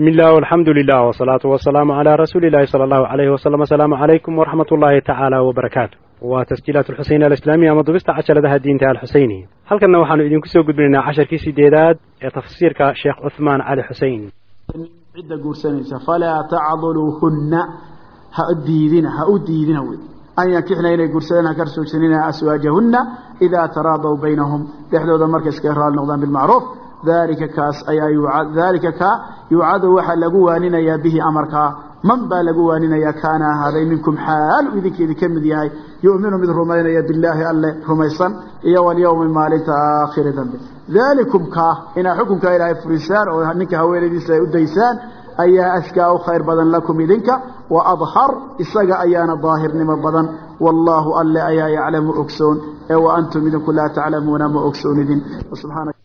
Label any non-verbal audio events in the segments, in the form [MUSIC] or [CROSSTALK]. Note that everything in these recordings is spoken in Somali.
bismillaah alxamdu lilah wsalaatu wasalaamu calaa rasuuliillahi sala allahu alayhi wasalam asalaamu calaykum waraxmat ullaahi tacaala wbarakaatu waa tasjiilaat alxuseyni alislaamiya ama dubista cajaladaha diinta alxuseyniya halkanna waxaanu idinku soo gudbinaynaa casharkii sideedaad ee tafsiirka sheekh cuhmaan cali xuseyn cidda guursanaysa falaa tacduluuhunna ha diidina ha u diidina wey an yankixna inay guursadeen ha karsoojsanina aswaajahunna idaa taraadaw baynahum. Dhexdooda markay iskaga raali noqdaan bilmacruuf dalika kaas ayaa dalika kaa yuucadu waxaa lagu waaninayaa bihi amarkaa man baa lagu waaninayaa kaana ahaaday minkum xaalu idinka idinka mid yahay. Yu'minu mid rumaynaya billaahi alle rumaysan iyo walyowmi maalinta aakhiri dambe. Dalikum kaa inaa xukunka ilaahay furisaan oo ninka haweenaydiisa ay u daysaan ayaa askaa u khayr badan lakum idinka wa adhar isaga ayaana daahirnimo badan. Wallaahu alle ayaa yaclamu ogsoon ee wa antum idinku laa taclamuuna ma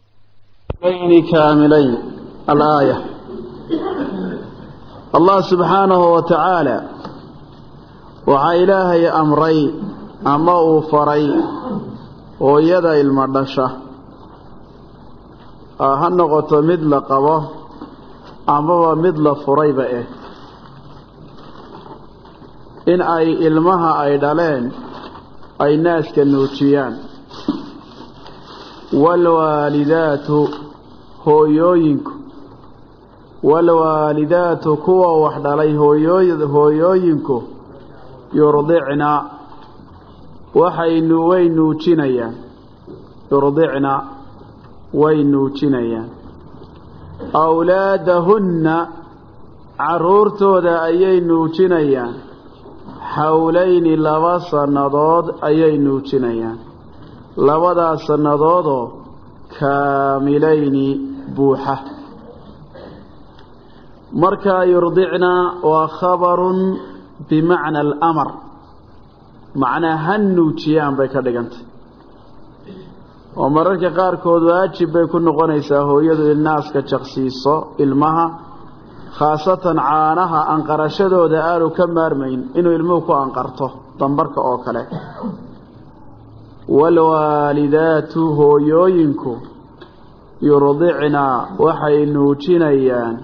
ogsoonidin kaamilayn alaaya allah subxaanahu wa tacaala waxaa ilaahay amray ama uu faray hooyada ilmo dhasha ha noqoto mid la qabo amaba mid la furayba eh in ay ilmaha ay dhaleen ay naaska nuujiyaan waalwaalidaatu hooyooyinku. Waalwaalidaatu kuwa wax dhalay hooyooyinku yurdicna waxaynu way nuujinayaan. Yurdicna way nuujinayaan. Awlaadahunna carruurtooda ayay nuujinayaan. Xawlayni laba sannadood ayay nuujinayaan. Labadaas sannadoodoo kaamilayni buuxa. Markaa yurdicna waa khabarun bimacna alamar. Macnaa ha nuujiyaan bay ka dhigantay. Oo mararka qaarkood waajib bay ku noqonaysaa hooyadu in naaska jaqsiiso ilmaha khaasatan caanaha anqarashadooda aanu ka maarmayn inuu ilmuhu ku anqarto dambarka oo kale. Waalwaalidaatu hooyooyinku yurdicna waxay nuujinayaan.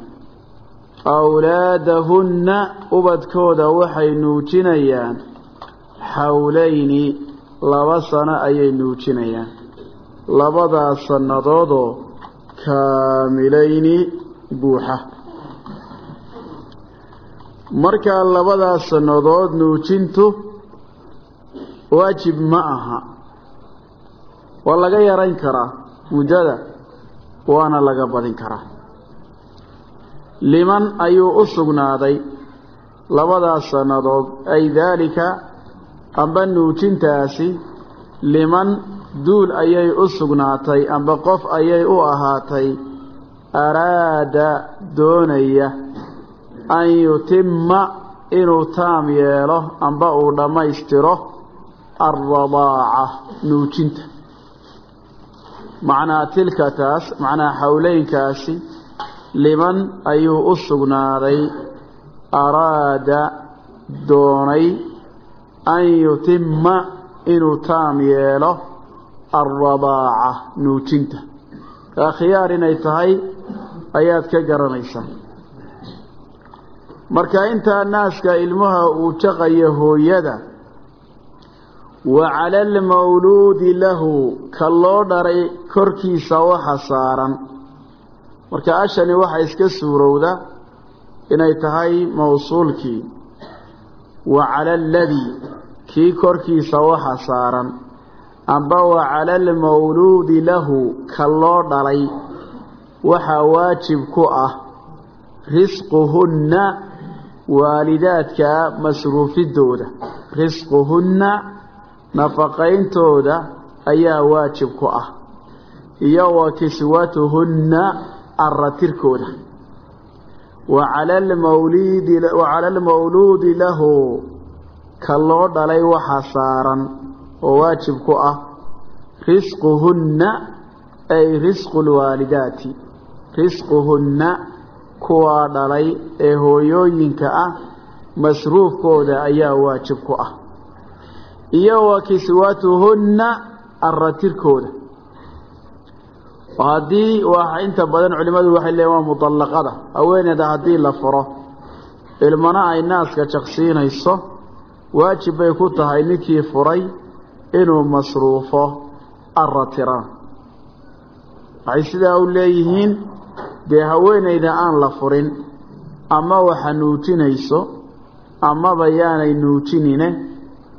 Awlaadahunna ubadkooda waxay nuujinayaan. Xawlayni laba sano ayay nuujinayaan. Labadaas sannadoodoo kaamilayni buuxa. Markaa labadaas sannadood nuujintu waajib ma aha. Waa laga yarayn karaa muddada waana laga badin karaa. Liman ayuu u sugnaaday labadaas sannadood ay daalika amba nuujintaasi liman duul ayay u sugnaatay amba qof ayay u ahaatay araada doonaya an yutimma inuu taam yeelo amba uu dhammaystiro alradaaca nuujinta macnaa tilka taas macnaa xawleynkaasi liman ayuu u sugnaaday araada doonay an yutimma inuu taam yeelo alradaaca nuujinta. Khiyaar inay tahay ayaad ka garanaysaa. Marka intaa naaska ilmaha uu jaqayo hooyada wa cala almawluudi lahu ka loo dharay korkiisa waxa saaran. Marka ashani waxa iska suurowda inay tahay mawsuulkii. Wa cala aladii kii korkiisa waxa saaran. Amba wa cala almawluudi lahu ka loo dhalay waxaa waajib ku ah. Risquhunna waalidaadka masruufidooda. Risquhunna nafaqayntooda ayaa waajib ku ah. Iyo wa kiswatuhunna aratirkooda wa cala almawluudi lahu ka loo dhalay waxa saaran oo waajib ku ah risquhunna ay risqu lwaalidaati risquhunna kuwaa dhalay ee hooyooyinka ah masruufkooda ayaa waajib ku ah iyo wa kiswatuhunna aratirkooda haddii waa inta badan culimmadu waxay leeyiin waa mudallaqada. Haweeneyda haddii la furo ilmana ay naaska jaqsiinayso waajib bay ku tahay ninkii furay inuu masruufo arratiraan waxay sidaa u leeyihiin dee haweeneyda aan la furin ama waxa nuujinayso amaba yaanay nuujinine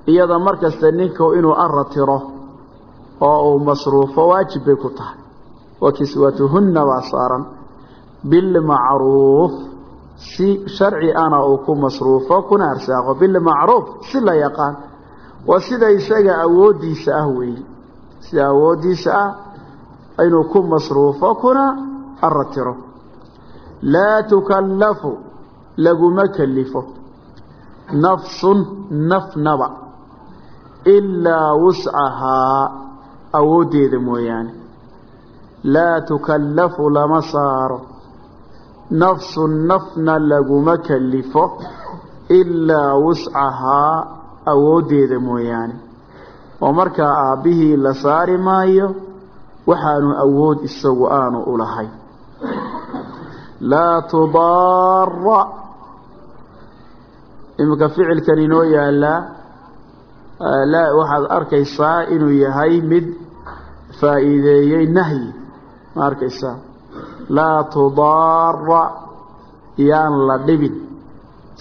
iyada markasta ninku inuu arratiro oo uu masruufo waajib bay ku tahay. Wa kiswatuhunna baa saaran. Bilmacruuf si sharci ana uu ku masruufo kuna arsaaqo bilmacruuf si la yaqaan. Waa sida isaga awooddiisa ah weeye. Sida awooddiisa ah inuu ku masruufo kuna arratiro laa tukallafu laguma kalifo nafsun nafnaba ilaa wuscahaa awooddeeda mooyaane laa tukallafu lama saaro nafsun nafna laguma kalifo ilaa wuscahaa awooddeeda mooyaane oo markaa aabbihii la saari maayo waxaanu awood isagu aanu u lahay laa tudaara iminka ficilkan inoo yaalaa waxaad arkaysaa inuu yahay mid faa'iideeyey nahyi. Ma arkaysaa? Laa tudaara yaan la dhibin.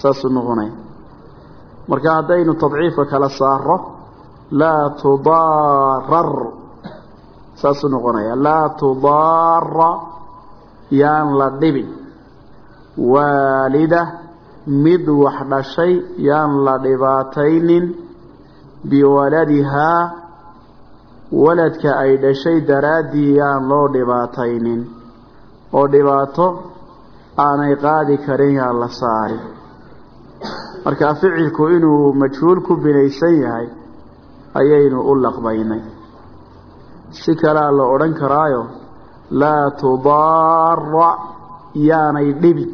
Saasuu noqonaya marka haddaynu tadciifka kala saaro laa tudaarar saasuu noqonaya laa tudaara yaan la dhibin. Waalida mid wax dhashay yaan la dhibaataynin biwaladihaa waladka ay dhashay daraaddii yaan loo dhibaataynin. Oo dhibaato aanay qaadi karin yaan la saari. Marka ficilku inuu majhuul ku binaysan yahay ayaynu u laqbaynay. Si kalea la odhan karaayo laa tudaara yaanay dhibin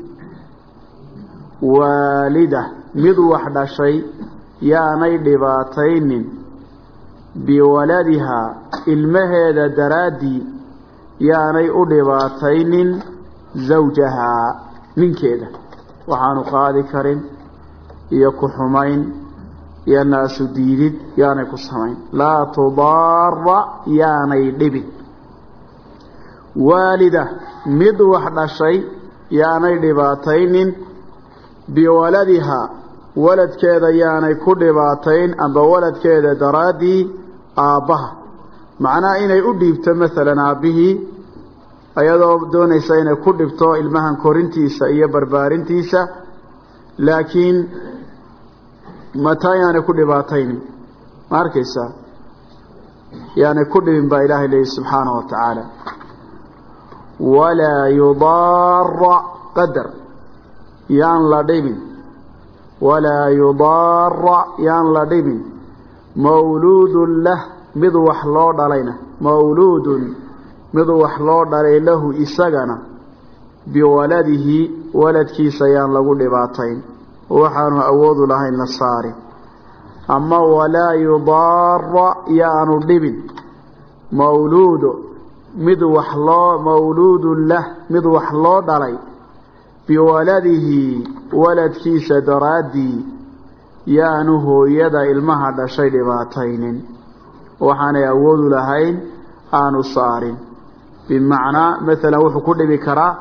waalida mid wax dhashay yaanay dhibaataynin biwaladihaa ilmaheeda daraaddii yaanay u dhibaataynin zawjahaa ninkeeda. Waxaanu qaadi karin iyo ku xumayn iyo naasu diidid yaanay ku samayn. Laa tudaara yaanay dhibin. Waalida mid wax dhashay yaanay dhibaataynin biwaladihaa waladkeeda yaanay ku dhibaatayn amba waladkeeda daraaddii aabbaha. Macnaha inay u dhiibto maalan aabbihii ayadoo doonaysa inay ku dhibto ilmahan korintiisa iyo barbaarintiisa laakiin mataa yaanay ku dhibaataynin ma arkaysaa yaanay ku dhibin baa ilaahay leeyihi subxaanahu wa tacaala. Walaa yudaara qadar. Yaan la dhibin walaa yudaara yaan la dhibin mawluudun lah mid wax loo dhalayna mawluudun mid wax loo dhalay lahu isagana biwaladihi waladkiisa yaan lagu dhibaatayn waxaanu awoodu lahayn la saari ama walaa yudaara yaanu dhibin mawluudo mid wax loo mawluudun lah mid wax loo dhalay biwaladihi waladkiisa daraaddii yaanu hooyada ilmaha dhashay dhibaataynin. Waxaanay awoodu lahayn aanu saarin. Bimacnaa maalan wuxuu ku dhibi karaa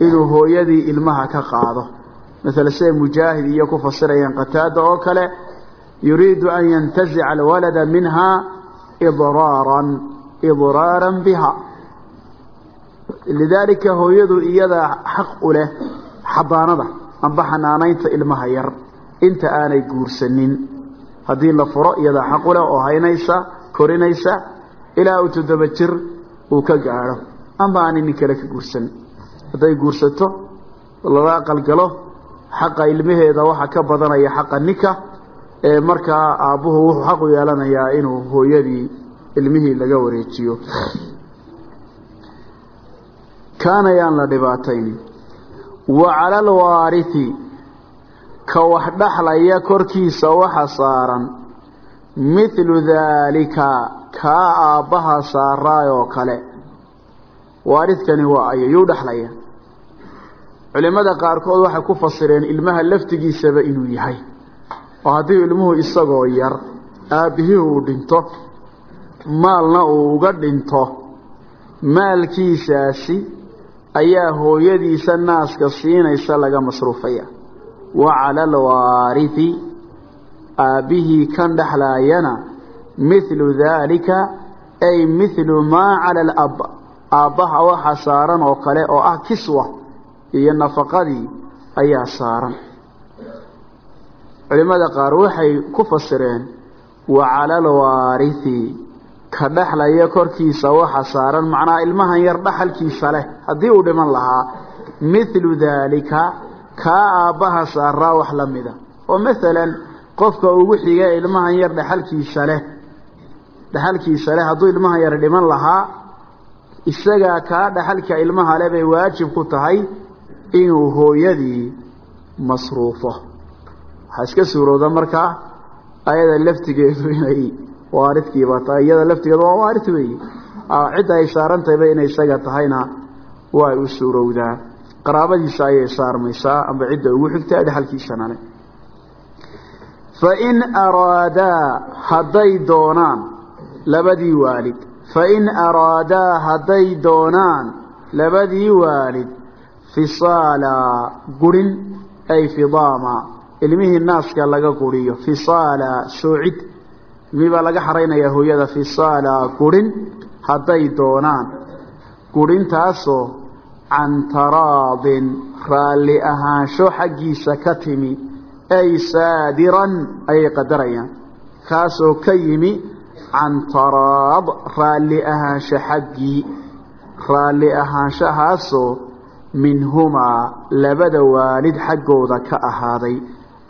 inuu hooyadii ilmaha ka qaado. Maala siday mujaahid iyo ku fasirayaan qataada oo kale yuriidu an yantazica alwalada minha idraaran idraaran biha. Lidaalika hooyadu iyada xaq u xabaanada amba xanaanaynta ilmaha yar. Inta aanay guursanin. Haddii la furo iyadaa xaq u leh oo haynaysa korinaysa ilaa uu toddoba jir uu ka gaadho. Amba aanay nin kale ka guursan. Hadday guursato lala aqalgalo xaqa ilmaheeda waxaa ka badanaya xaqa ninka ee markaa aabbuhu wuxuu xaq u yeelanayaa inuu hooyadii ilmihii laga wareejiyo. Kaana yaan la dhibaataynin wa cala alwaarithi ka wax dhaxlaya korkiisa waxa saaran. Mithlu daalika kaa aabbaha saaraay oo kale. Waaridkani waa ayo yuu dhexlaya culimmada qaarkood waxay ku fasireen ilmaha laftigiisaba inuu yahay. Oo haddii ilmuhu isagoo yar aabbihii uu dhinto maalna uu uga dhinto maalkiisaasi ayaa hooyadiisa naaska siinaysa laga masruufaya. Wa cala alwaarithi aabbihii kan dhexlaayana mithlu daalika ay mithlu maa cala alab aabbaha waxa saaran oo kale oo ah kiswa iyo nafaqadii ayaa saaran. Culimmada qaar waxay ku fasireen wa cala alwaarithi ka dhexlaya korkiisa waxa saaran macnaha ilmahan yar dhaxalkiisa leh haddii uu dhiman lahaa. Mithlu daalika kaa aabbaha saaraa wax la mida. Oo masalan qofka ugu xiga ilmahan yar dhexalkiisa leh dhexalkiisa leh hadduu ilmahan yar dhiman lahaa isagaa kaa dhexalka ilmaha leh bay waajib ku tahay inuu hooyadii masruufo. Waxaa iska suurowda markaa ayada laftigeedu inay waaridkiiba tahay iyada laftigeedu waa waarid weeye cidda ay saarantayba inay isaga tahayna way u suurowdaa. Qaraabadiisa ayay saarmaysaa amba cidda ugu xigtaa dhexalkiisana leh. Fain araadaa hadday doonaan labadii waalid. Fain araadaa hadday doonaan labadii waalid. Fisaala gurin ay fidaama. Ilmihii naaska laga guriyo fisaala soocid ilmihii baa laga xaraynayaa hooyada fisaala gurin hadday doonaan. Gurintaasoo can taraadin raalli ahaansho xaggiisa ka timi ay saadiran ayay qadarayaan. Kaasoo ka yimi can taraad raalli ahaansho xaggii. Raalli ahaanshahaasoo minhumaa labada waalid xaggooda ka ahaaday.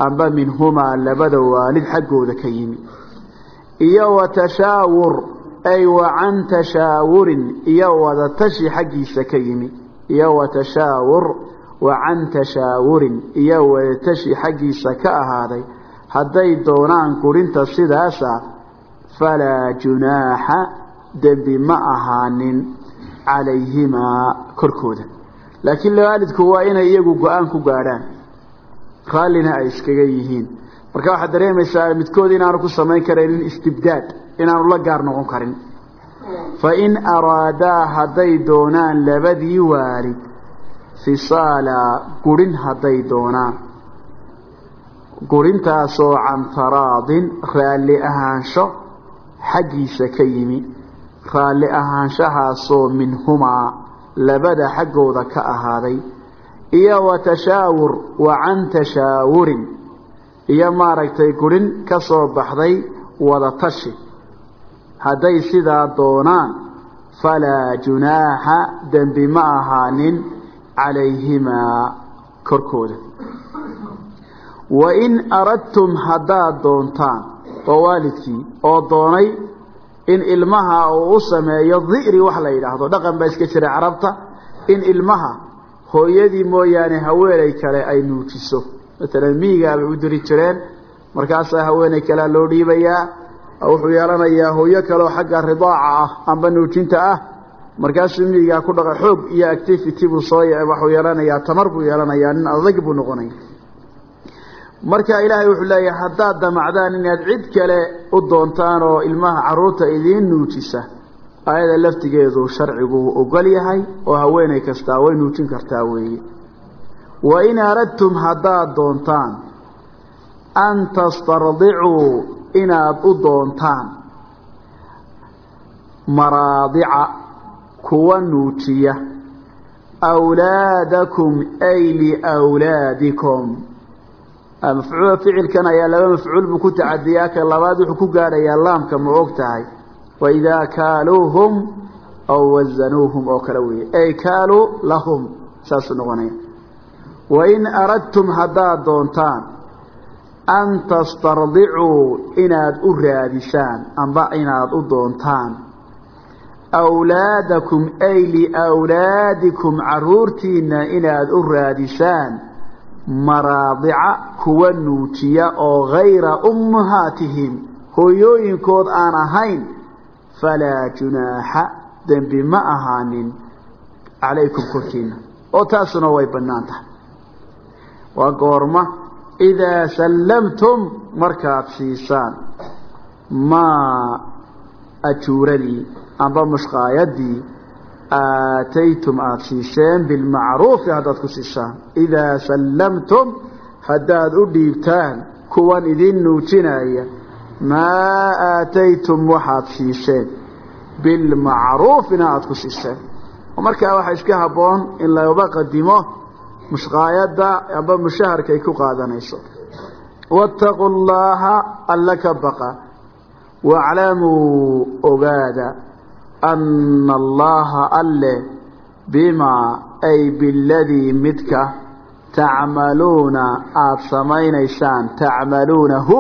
Amba minhumaa labada waalid xaggooda ka yimi iyo wa tashaawur ay wa can tashaawurin iyo wadatashi xaggiisa ka yimi. Iyo wa tashaawur wa can tashaawurin iyo wadatashi xaggiisa ka ahaaday. Hadday doonaan gurinta sidaasa falaa junaaxa dembi ma ahaanin calayhimaa korkooda. Laakiin waalidku waa inay iyagu go'aan ku gaadhaan. Raallina ay iskaga yihiin marka waxaad dareemaysaa midkood inaanu ku samayn karaynin istibdaad inaanu la gaar noqon karin. Fa in araadaa hadday doonaan labadii waalid fisaala gurin hadday doonaan. Gurintaasoo can taraadin raalli ahaansho xaggiisa ka yimi. Raalli ahaanshahaasoo minhumaa labada xaggooda ka ahaaday. Iyo wa tashaawur wa can tashaawurin iyo maaragtay gurin ka soo baxday wadatashi. Hadday sidaa doonaan falaa junaaxa dembi ma ahaanin calayhimaa korkooda. Wa in aradtum haddaad doontaan oo waalidkii oo doonay in ilmaha uu u sameeyo di'ri wax la yidhaahdo dhaqan baa iska jira carabta in ilmaha hooyadii mooyaane haweenay kale ay nuujiso maalan miyigaa bay u diri jireen. Markaasaa haweenay kalea loo dhiibayaa wuxuu yeelanayaa hooyo kaleoo xagga ridaaca ah amba nuujinta ah. Markaasuu miyigaa ku dhaqa xoog iyo activity buu soo waxuu yeelanayaa tamar buu yeelanayaa nin adag buu noqonaya marka ilaahay wuxuu leeyahay haddaad damacdaan inaad cid kale u doontaan oo ilmaha carruurta idiin nuujisa ayada laftigeedu sharcigu wuu ogol yahay oo haweenay kastaa way nuujin kartaa weeye wa in aradtum haddaad doontaan an tastardicuu inaad u doontaan maraadica kuwa nuujiya awlaadakum ay liwlaadikum mafcuul ficilkan ayaa laba mafcuul buu ku tacadiyaa ka labaad wuxuu ku gaadhayaa laamka ma og tahay. Waidaa kaaluuhum aw wazanuuhum oo kale weeye. Ay kaaluu lahum saasuu noqonaya wain aradtum haddaad doontaan an tastardicuu inaad u raadisaan amba inaad u doontaan awlaadakum ay liwlaadikum caruurtiinna inaad u raadisaan maraadica kuwa nuujiya oo gayra ummahaatihim hooyooyinkood aan ahayn falaa junaaxa dembi ma ahaanin calaykum korkiina oo taasuna way bannaan waa goorma. Idaa sallamtum markaad siisaan. Maa ajuuradii amba mushqaayadii aataytum aada siiseen bilmacruufi haddaad ku siisaan. Idaa sallamtum haddaad u dhiibtaan kuwan idin nuujinaya. Maa aataytum waxaad siiseen. Bilmacruufina aada ku siiseen. Markaa waxaa iska habboon in looba qadimo mushqaayadda amba mushaharka ay ku qaadanayso. Waataquu llaha alla ka baqa. Waaclamuu ogaada ana allaha alle bimaa ay biladii midka tacmaluuna aada samaynaysaan tacmaluunahu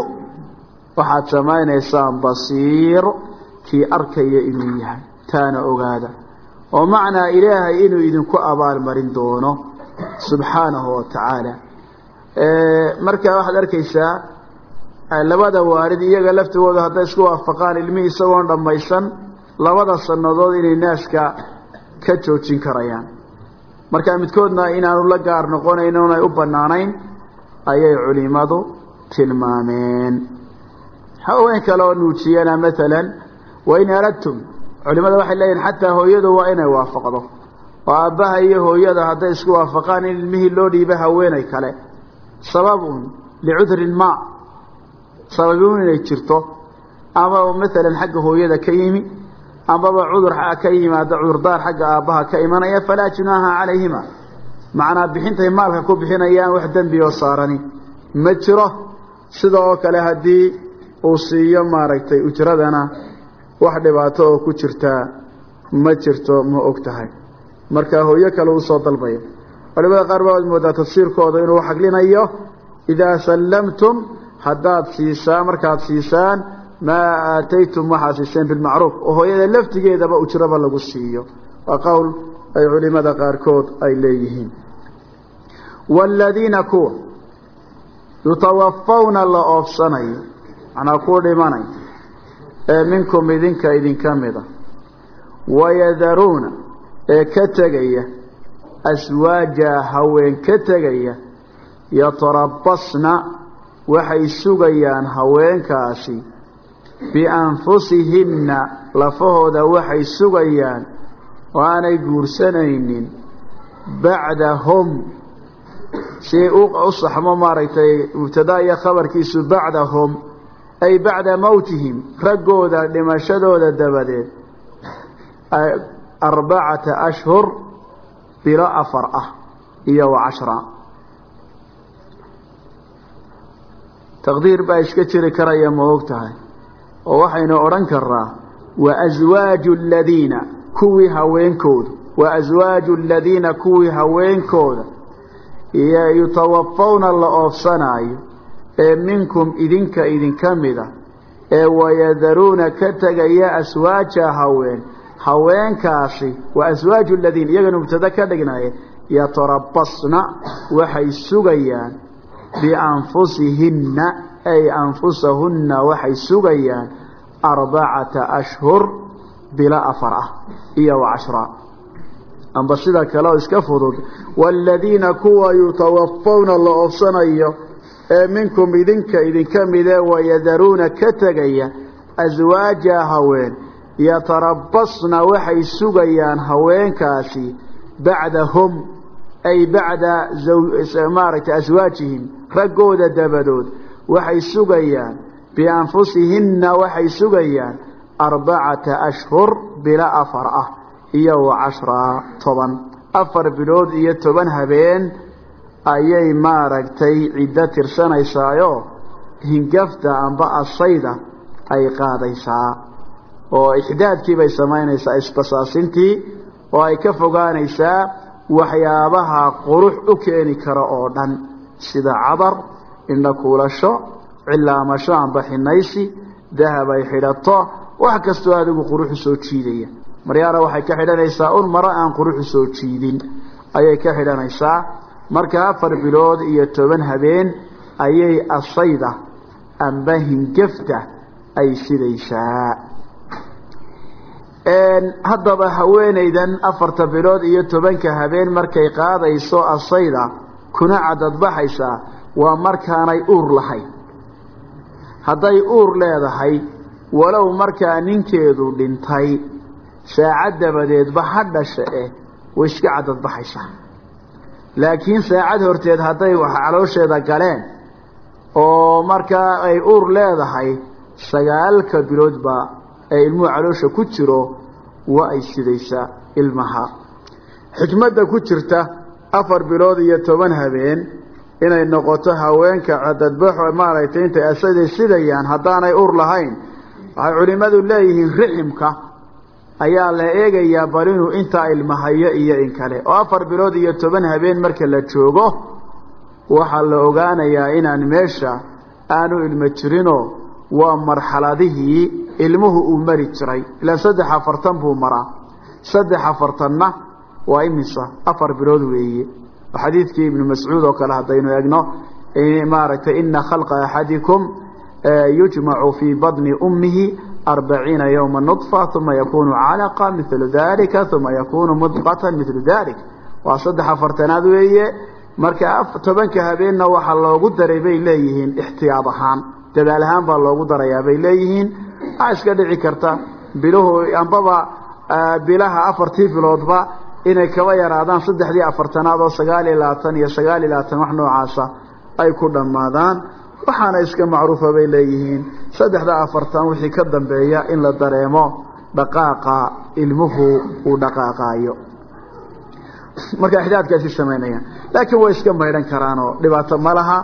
waxaad samaynaysaan basiir kii arkaya inuu yahay. Taana ogaada. Oo macnaa ilaahay inuu idinku abaalmarin doono subxaanahu wa tacaala marka waxaad arkaysaa labada waalid iyaga laftigooda hadday isku waafaqaan ilmihii isagoon dhammaysan labada sannadood inay naaska ka joojin karayaan. Marka midkoodna inaanu la gaar noqonayn ay u bannaanayn ayay culimadu tilmaameen. Haween kale oo nuujiyana maalan wain aradtum culimada waxay leeyihiin xataa hooyadu waa inay waafaqdo oo aabbaha iyo hooyada hadday isku waafaqaan in ilmihii loo dhiibo haweenay kale. Sababun licudrin ma sababun inay jirto. Amaba maalan xagga hooyada ka yimi amaba cudur ka yimaada cudurdaar xagga aabbaha ka imanaya falaa junaaha calayhima. Macnaa bixintay maalka ku bixinayaan wax dembi oo saarani. Ma jiro. Sida oo kale haddii uu siiyo maaragtay ujradana wax dhibaato oo ku jirtaa ma jirto ma og tahay marka hooyo kale u soo dalbayo culimada qaar baa moodaa tafsiirkooda inuu xaglinayo idaa sallamtum haddaad siisaan markaad siisaan maa aataytum waxaad siiseen bilmacruuf oo hooyada laftigeedaba ujraba lagu siiyo. Waa qowl ay culimada qaarkood ay leeyihiin. Waaladiina kuwa yutawafawna la oofsanayo macnaa ku dhimanay ee minkum idinka idinka mida wayadaruuna ee ka tegaya aswaaja haween ka tegaya yatarabasna waxay sugayaan haweenkaasi. Bianfusihinna lafahooda waxay sugayaan oo aanay guursanaynin bacdahum. Si u saxmo maaragtay mubtadaa iyo khabarkiisu bacdahum ay bacda mowtihim raggooda dhimashadooda dabadeed arbacata ashhur bilo afar ah iyo wa cashra. Taqdiir baa iska jiri karaya ma og tahay? Oo waxaynu odhan karnaa wa aswaaju aladiina kuwii haweenkooda. Wa aswaaju aladiina kuwii haweenkooda. Iyo yutawafawna la oofsanaayo ee minkum idinka idinka mida ee wayadaruuna ka tegaya aswaaja haween haweenkaasi waa aswaaju aladiin iyagana mubtada ka dhignaye yatarabasna waxay sugayaan bianfusihinna ay anfusahunna waxay sugayaan arbacata ashhur bila afar ah iyo wa cashra. Amba sida kale oo iska fudud waaladiina kuwa yutawafawna la oofsanayo ee minkum idinka idinka midee wayadaruuna ka tegaya aswaaja haween yatarabasna waxay sugayaan haweenkaasi bacdahum ay bacda maaragtay aswaajihim raggooda dabadood. Waxay sugayaan bianfusihinna waxay sugayaan arbacata ashhur bila afar ah iyo wa cashraa toban. Afar bilood iyo toban habeen ayay maaragtay ciddo tirsanaysaayoo hingafta amba asayda ay qaadaysaa oo ixdaadkii bay samaynaysaa isbasaasintii oo ay ka fogaanaysaa waxyaabaha qurux u keeni kara oo dhan sida cadar indha kuulasho cilaamasho amba xinaysi dahab ay xidhato wax kastoo adigu quruxu soo jiidaya. Maryaana waxay ka xidhanaysaa un maro aan quruxu soo jiidin. Ayay ka xidhanaysaa. Marka afar bilood iyo toban habeen ayay asayda amba hingafta ay sidaysaa haddaba haweenaydan afarta bilood iyo tobanka habeen markay qaadayso asayda kuna cadadbaxaysaa waa markaanay uur lahayn hadday uur leedahay walow markaa ninkeedu dhintay saacad dabadeedba ha dhasha eh way iska cadadbaxaysaa laakiin saacad horteed hadday wax caloosheeda galeen oo markaa ay uur leedahay sagaalka biloodba ee ilmuhu caloosha ku jiro waa ay sidaysaa ilmaha. Xikmadda ku jirta afar bilood iyo toban habeen inay noqoto haweenka cadadbaxo maaragtay intay asaday sidayaan haddaanay ur lahayn waxay culimmadu leeyihiin riximka ayaa la eegayaa bal inuu intaa ilmahayo iyo in kale. Oo afar bilood iyo toban habeen marka la joogo waxaa la ogaanayaa inaan meesha aanu ilmo jirinoo waa marxaladihii ilmuhu uu mari jiray. Ilaa saddex afartan buu maraa. Saddex afartanna waa imisa? Afar bilood weeye. Xadiidkii ibnu mascuud oo kale haddaynu egno maaragtay ina khalqa axadikum yujmacu fii badni ummihi arbaciina yowma nudfa uma yakunu calaqa milu dalika uma yakunu mudqatan milu dalik waa saddex afartanaad weeye. Marka tobanka habeenna waxaa loogu daray bay leeyihiin ixtiyaad ahaan. Dadaal ahaan baa loogu darayaa bay leeyihiin waxaa iska dhici karta? Biluhu ambaba bilaha afartii biloodba inay kaba yaraadaan saddexdii afartanaad oo sagaal iyo labaatan iyo sagaal iyo labaatan wax noocaasa ay ku dhammaadaan. Waxaana iska macruufa bay leeyihiin. Saddexda afartan wixii ka dambeeya in la dareemo dhaqaaqa ilmuhu uu dhaqaaqaayo. Marka ixdaadkaasi samaynayaan laakiin way iska maydhan karaanoo dhibaato ma laha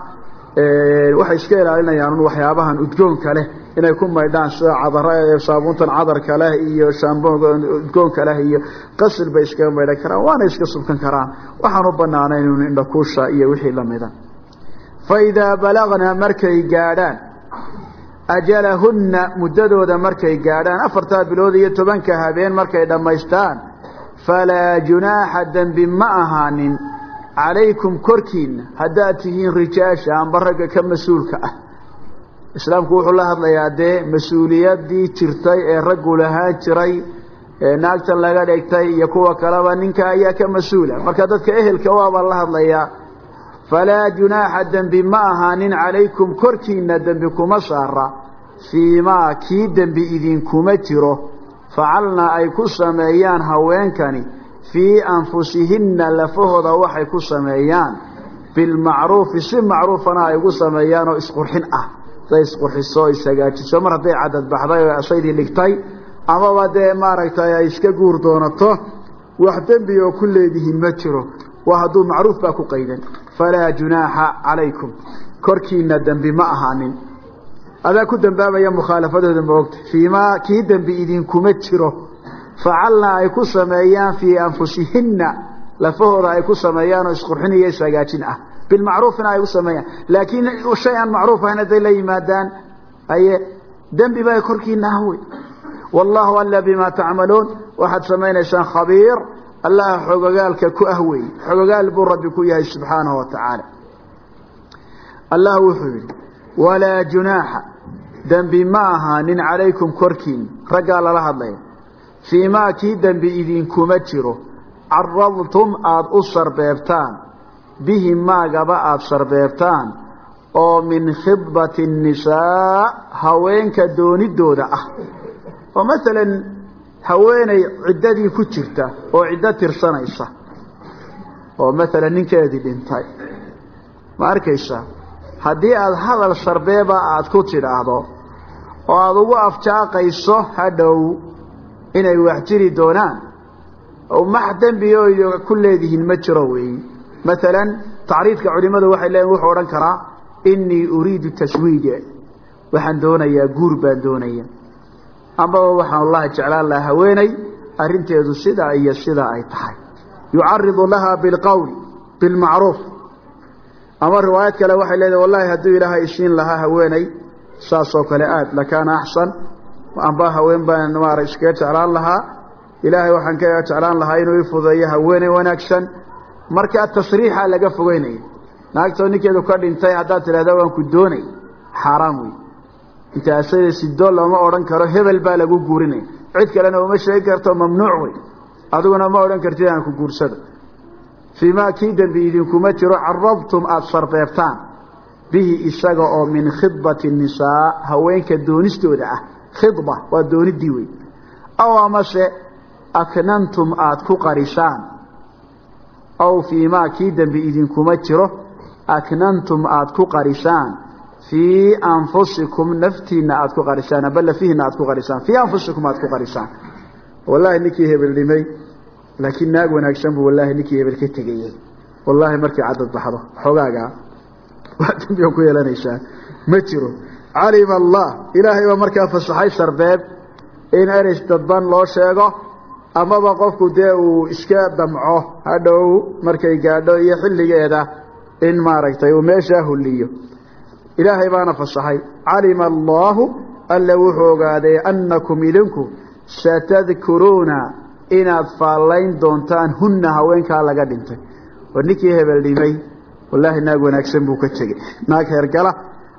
waxay iska ilaalinayaan waxyaabahan udgoonka leh inay ku maydhaan sida cadar saabuuntan cadarka leh iyo shaamboonka udgoonka leh iyo qasil bay iskaga maydhan karaan waana iska subkan karaan. Waxaan u banaanayn un indhakuusha iyo wixii lamida fa idaa balagna markay gaadhaan ajalahunna muddadooda markay gaadhaan afartaa bilood iyo tobanka habeen markay dhammaystaan falaa junaaxa dembi ma ahaanin calaykum korkiinna haddaad tihiin rijaasha amba ragga ka mas'uulka ah. Islaamku wuxuu la hadlayaa dee mas'uuliyaddii jirtay ee raggu lahaan jiray ee naagtan laga dhigtay iyo kuwa kaleba ninka ayaa ka mas'uula. Marka dadka ehelka waabaa la hadlayaa falaa junaaxa dembi ma ahaanin calaykum korkiinna dembi kuma saara fii maa kii dembi idinkuma jiro. Facalna ay ku sameeyaan haweenkani fii anfusihinna lafahooda waxay ku sameeyaan. Bilmacruufi si macruufana ay ugu sameeyaan oo isqurxin ah. Haday isqurxiso ishagaajiso mar hadday cadadbaxday oo asaydii dhigtay amaba dee maaragtay ay iska guur doonato wax dembi oo ku leedihiin ma jiro. Waa hadduu macruuf baa ku qaydan. Falaa junaaxa calaykum. Korkiina dembi ma ahaanin. Adaa ku dembaabaya mukhaalafadooda ma ogta. Fii maa kii dembi idinkuma jiro facalna ay ku sameeyaan fii anfusihinna lafahooda ay ku sameeyaan oo isqurxin iyo ishagaajin ah. Bilmacruufina ay u sameeyaan. Laakiin shay aan macruuf ahayn hadday la yimaadaan. Aye dembi baa korkiina ah wey. Wallahu alla bimaa tacmaluun. Waxaad samaynaysaan khabiir. Allaha xogogaalka ku ah wey. Xogogaal buu rabbi ku yahay subxaanahu wa tacaala. Allah wuxuu yidhi walaa junaaxa. Dembi ma ahaanin calaykum korkiin. Raggaa lala hadlaya fii maa kii dembi idinkuma jiro caradtum aada u sarbeebtaan bihi maagaba aada sarbeebtaan oo min khidbati الnisaa haweenka doonidooda ah. Oo maalan haweeney ciddadii ku jirta oo ciddo tirsanaysa oo maalan ninkeedii dhintay. Ma arkaysa haddii aada hadal sarbeeba aada ku tidhaahdo oo aada ugu afjaaqayso hadhow inay wax jiri doonaan max dembi oo ku leedihiin ma jiro weeyi maalan tacriidka culimadu waxay leeyiin wuxuu odhan karaa inii uriidu taswiija waxaan doonayaa guur baan doonaya. Ambaba waxaan allaha jeclaan lahaa haweeney arrinteedu sidaa iyo sidaa ay tahay. Yucaridu lahaa bilqowli bilmacruuf. Ama riwaayad kale waxay leedahay wallahi hadduu ilaahay isiin lahaa haweeney saasoo kale aad lakaana axsan amba haween baan maara iskaga jeclaan lahaa. Ilaahay waxaan ka jeclaan lahaa inuu ifudeeyo haweeney wanaagsan. Markaa tasriixa laga fogeynaya naagtoo ninkeedu ka dhintay haddaad tidhahda waan ku doonay. Xaaraam wey inta asada sidoo lama odhan karo hebel baa lagu guurinaya cid kalena uma sheegi karto mamnuuc wey adiguna ma odhan kartid aan ku guursado. Fii kii dembi idinkuma jiro carabtum aada sarbeebtaan bihi isaga oo min khidbati nisaa haweenka doonistooda ah khidba waa doonidii wey aw amase aknantum aada ku qarisaan aw fii maa kii dembi idinkuma jiro aknantum aada ku qarisaan fii anfusikum naftiina aada ku qarisaan aba lafihiina aada ku qarisaan fii anfusikum aada ku qarisaan wallaahi ninkii hebel dhimay laakiin naag wanaagsan buu wallaahi ninkii hebel ka tegayey wallaahi markii cadad baxdo xoogaagaa [LAUGHS] waa dambiga ku yeelanaysaa ma jiro calima allah. Ilaahay baa markaa fasaxay sarbeeb in ereys dadban loo sheego amaba qofku dee uu iska damco hadhow markay gaadho iyo xilligeeda in maaragtay uu meeshaa huliyo ilaahay baana fasaxay. Calima allaahu alle wuxuu ogaaday annakum idinku satadkuruuna inaad faallayn doontaan hunna haweenkaa laga dhintay. Oo ninkii hebel dhimay wallaahi naag wanaagsan buu ka tegey. Naag heergala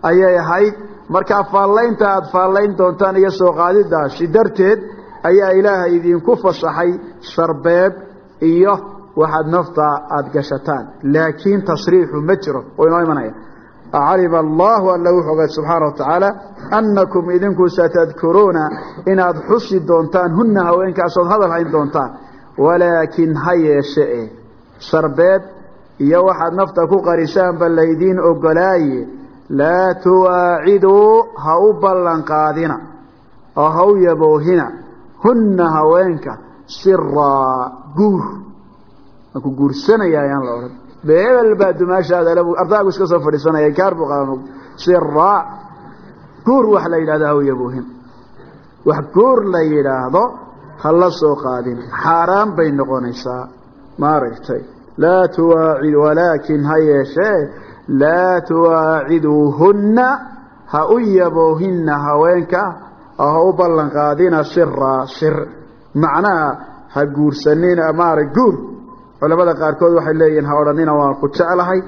ayay ahayd markaa faallaynta aada faallayn doontaan iyo soo qaadidaasi darteed ayaa ilaahay idinku fasaxay sarbeeb iyo waxaad nafta aada gashataan. Laakiin tasriixu ma jiro oo inoo imanaya. Calima allahu alla wuxuu ogay subxaana wa tacaala annakum idinku satadkuruuna inaad xusi doontaan hunna haweenkaasood hadal hayn doontaan. Walaakin ha yeeshe e sarbeeb iyo waxaad nafta ku qarisaanba laydiin ogolaaye laa tuwaaciduu ha u ballanqaadina oo ha u yaboohina hunna haweenka siraa guur. Waan ku guursanaya ayaan la odhan beebel baa dumaashaada ardaagu iska soo fadhiisanaya kaar buu siraa guur wax la yidhahdo ha u yaboohin. Wax guur la yidhaahdo ha la soo qaadin. Xaaraan bay noqonaysaa maaragtay. Laa tuwaacid walaakin ha yeeshee laa tuwaaciduuhunna ha u yaboohinna haweenka oo ha u ballanqaadina siraa sir macnaha ha guursanina maara guur. Culamada qaarkood waxay leeyihiin ha odhanina waan ku jeclahay.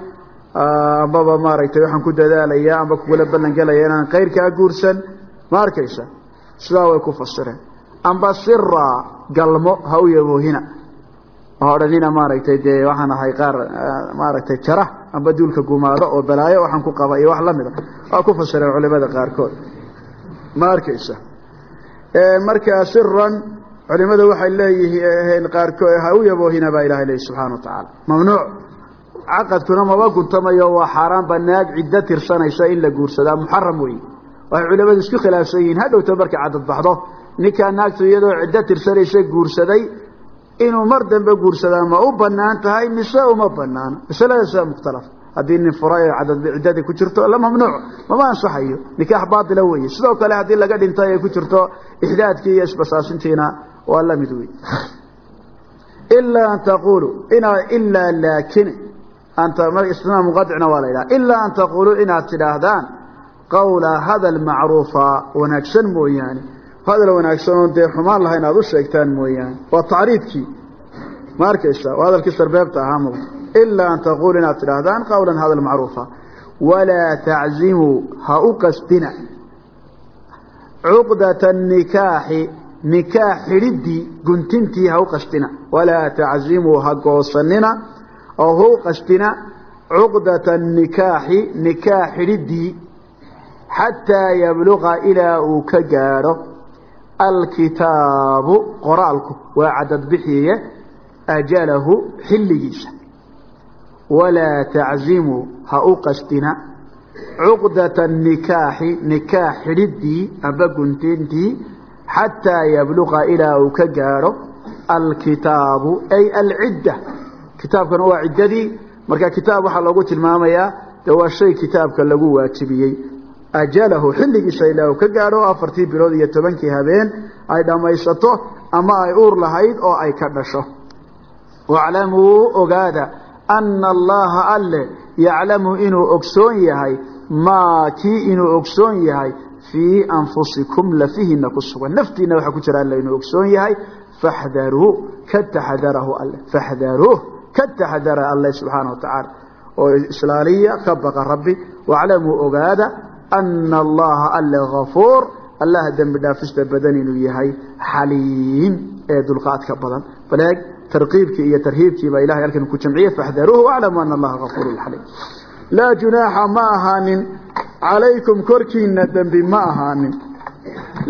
Ambaba maaragtay waxaan ku dadaalaya amba kugula ballangelaya inaan kayrkaa guursan. Ma arkaysa? Sidaa way ku fasireen. Amba siraa galmo ha u yaboohina. Ha odhanina maaragtay dee waxaan ahay qaar maaragtay jara amba duulka gumaado oo balaayo waxaan ku qaba iyo wax la mida waa ku fasireen culimada qaarkood. Ma arkaysa? Markaa siran culimadu waxay leeyihiin qaarkood ha u yaboohina baa ilahay leeyi subxana wa tacaala. Mamnuuc. Caqadkuna maba guntamayo waa xaaraan ba naag ciddo tirsanaysa in la guursadaa muxaram weeye waxay culimadu isku khilaafsan yihiin hadhowta markay cadad baxdo ninkaa naagtu iyadoo ciddo tirsanaysa guursaday inuu mar dambe guursadaa ma u bannaan tahay mise uma banaano masaladaasa mukhtalaf. Haddii nin fura ee ciddadii ku jirto la mamnuuc. Mama ansaxayo? Nikaax baatila weeye. Sidoo kale haddii laga dhintay ay ku jirto ixdaadkii iyo isbasaasintiina waa la mid wey ilaa an taquluu ilaa laakin istinaa muqadicna waa la yidhaha. Ilaa an taquluu inaad tidhaahdaan qawla hadal macruufa wanaagsan mooyaane hadal wanaagsan oon dee xumaan lahayn aad u sheegtaan mooyaane. Waa tacriidkii ma arkaysa waa hadalkii sarbeebta ahaa mu ilaa an taqulu inaad tidhaahdaan qawlan hadal macruufa. Walaa taczimuu ha u qasdina cuqdata nikaaxi nikaax xidhiddii guntintii ha u qasdina walaa taczimuu ha goosanina. Oo ha u qasdina cuqdata nikaaxi nikaax xidhiddii xataa yabluqa ilaa uu ka gaadho alkitaabu qoraalku waa cadad bixiye ajalahu xilligiisa. Walaa taczimuu ha u qasdina cuqdata nikaaxi nikaax xidhiddii amba guntintii xataa yabluqa ilaa uu ka gaadho alkitaabu ay alcidda. Kitaabkana waa ciddadii. Marka kitaab waxaa loogu tilmaamayaa de waa shay kitaabka lagu waajibiyey ajalahu xilligiisa ilaa uu ka gaadho afartii bilood iyo tobankii habeen ay dhammaysato ama ay uur lahayd oo ay ka dhasho waclamuu ogaada ana allaha alle yaclamu inuu ogsoon yahay maa kii inuu ogsoon yahay fii anfusikum lafihiina ku sugan naftiina waxaa ku jira alle inuu ogsoon yahay faxdaruu ka taxadarahu alle faxdaruuh ka taxadara alle subxaana wa tacaala oo islaaliya ka baqa rabbi waclamuu ogaada ana allaha alle hafuur allaha dembi dhaafista badan inuu yahay xaliim ee dulqaadka badan baleeg tarqiibkii iyo tarhiibkii baa ilahay halkan ku jamciyey faxdaruuhu waclamu ana allaha gafuuru xaliim laa junaaxa ma ahaanin calaykum korkiina dembi ma ahaanin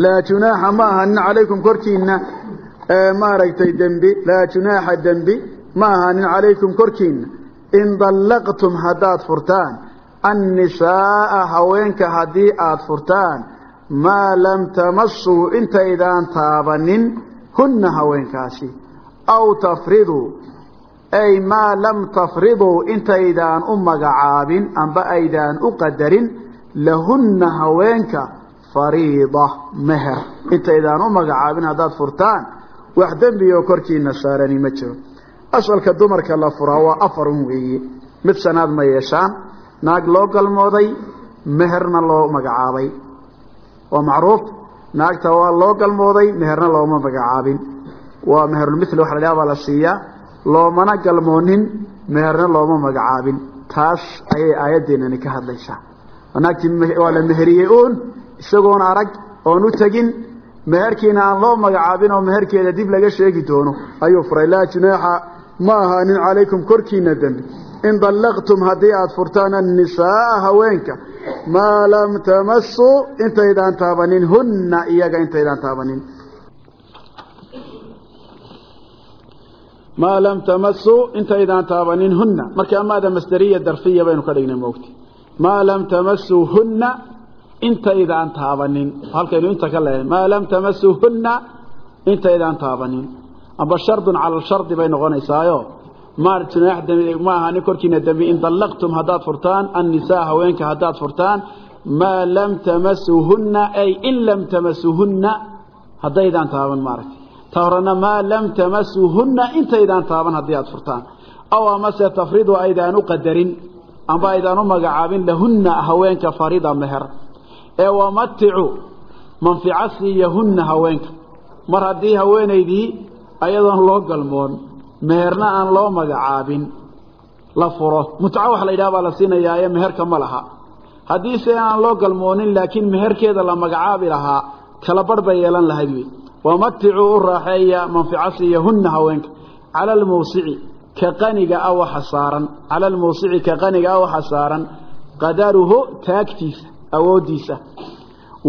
laa junaaxa ma ahaanin calaykum korkiina maaragtay dembi laa junaaxa dembi ma ahaanin calaykum korkiina in dallaqtum haddaad furtaan annisaa'a haweenka haddii aad furtaan maa lam tamassuu intaydaan taabanin hunna haweenkaasi. Aw tafriduu ay maa lam tafriduu intaydaan u magacaabin amba aydaan u qadarin lahunna haweenka fariida meher. Intaydaan u magacaabin haddaad furtaan wax dembioo korkiina saarani ma jiro. Asalka dumarka la furaa waa afarun weeye mid shanaad ma yeeshaan naag loo galmooday meherna loo magacaabay. Waa macruuf naagta waa loo galmooday meherna looma magacaabin. Waa meherulmithli waxa la baa la siiyaa. Loomana galmoonin meherna looma magacaabin. Taas ayay aayaddeenani ka hadlaysaa. Naagtii waa la meheriyey uun isagoon arag oon u tegin meherkiina aan loo magacaabin oo meherkeeda dib laga sheegi doono. Ayuu furay laa junaaxa ma ahaanin calaykum korkiina dembi in dallaqtum haddii aada furtaan annisaaa haweenka maa lam tamasuu intaydaan taabanin hunna iyaga intaydaan taabanin. Maa lam tamasuu intaydaan taabanin hunna. Marka amaada masderiya darfiya baynu ka dhignay moogti. Maa lam tamasuu hunna intaydaan taabanin. Halkaynu inta ka leedahay maa lam tamasuu hunna intaydaan taabanin. Amba shardun cala shardi bay noqonaysaayo ma aha nin korkiina dembi in dallaqtum haddaad furtaan annisaa haweenka haddaad furtaan maa lam tamasuuhunna ay in lam tamasuuhunna haddaydaan taaban maaragtay. Ta maa lam tamasuuhunna intaydaan taaban haddii aad furtaan. Aw amase tafridu aydaan u qadarin amba aydaan u magacaabin lahunna haweenka farida meher. Ee wamaticu manfico siiyahunna haweenka. Mar haddii haweenaydii ayadoon loo galmoon meherna aan loo magacaabin. La furo. Mutco waxa la yidhaha baa la siinayaa ee meherka ma laha. Haddiise aan loo galmoonin laakiin meherkeeda la magacaabi lahaa kala barh bay yeelan lahayd wey wamaticuu u raaxeeya manfico siiyahunna haweenka. Cala almawsici ka qaniga a waxa saaran. Cala almawsici ka qaniga a waxa saaran. Qadaruhu taagtiisa awooddiisa.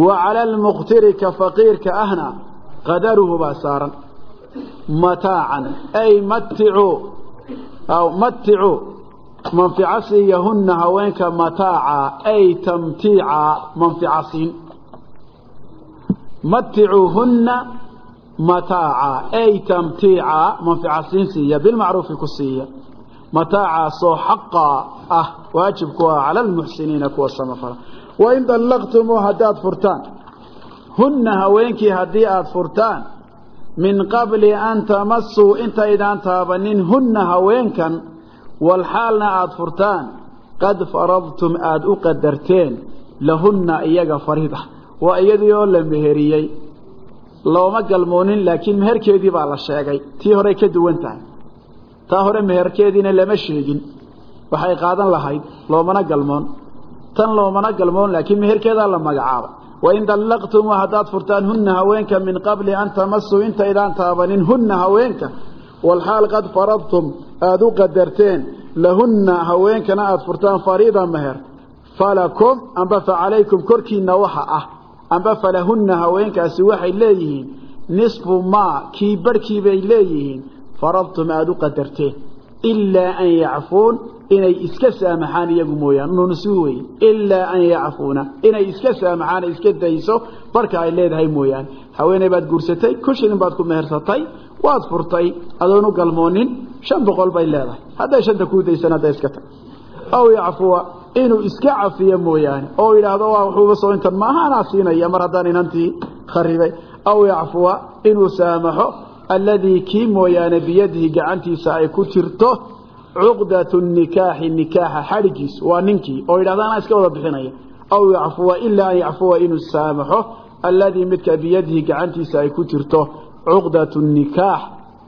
Wa cala almuqtiri ka faqiirka ahna qadaruhu baa saaran mataacan ay maticuu maticuu manfico siiyahunna haweenka mataaca ay tamtiica manfico siin maticuuhunna mataaca ay tamtiica manfico siin siiya bilmacruufi ku siiya. Mataacaasoo xaqa ah waajibku ah cala almuxsiniina kuwa samafala. Wain dallaqtumu haddaad furtaan hunna haweenkii haddii aada furtaan min qabli an tamasuu intaydaan taabanin hunna haweenkan walxaalna aada furtaan qad faradtum aada u qadarteen lahunna iyaga farida waa iyadii oo la meheriyey. Looma galmoonin laakiin meherkeedii baa la sheegay. Tii horey ka duwan tahay. Taa hore meherkeediina lama sheegin. Waxay qaadan lahayd loomana galmoon. Tan loomana galmoon laakiin meherkeedaa la magacaabay wain dallaqtumu haddaad furtaan hunna haweenka min qabli an tamasuu intaydaan taabanin hunna haweenka walxaal qad faradtum aada u qadarteen lahunna haweenkana aada furtaan fariida meher falakum amba fa calaykum korkiinna waxa ah amba falahunna haweenkaasi waxay leeyihiin nisfu maa kii barhkii bay leeyihiin faradtum aada u ilaa an yacfuun inay iska saamaxaan iyagu mooyaan nunusu wey ilaa an yacfuuna inay iska saamaxaan iska dayso barka ay leedahay mooyaane. Haweeney baad guursatay kun shilin baad ku mehersatay waad furtay adoon u galmoonin shan boqol bay leedahay. Hadday shanta kuu daysan hadday iska tag. Aw yacfuwa inuu iska cafiyo mooyaane. Oo yidhaahdo waa wuxuuba soo intan alladii kii mooyaane biyadihi gacantiisa ay ku jirto cuqdatu nikaaxi nikaaxa xadhigiisu waa ninkii oo yidhahda anaa iska wada bixinaya. Aw yacfuwa ilaa an yacfuwa inuu saamaxo alladii midka biyadihi gacantiisa ay ku jirto cuqdatu nikaax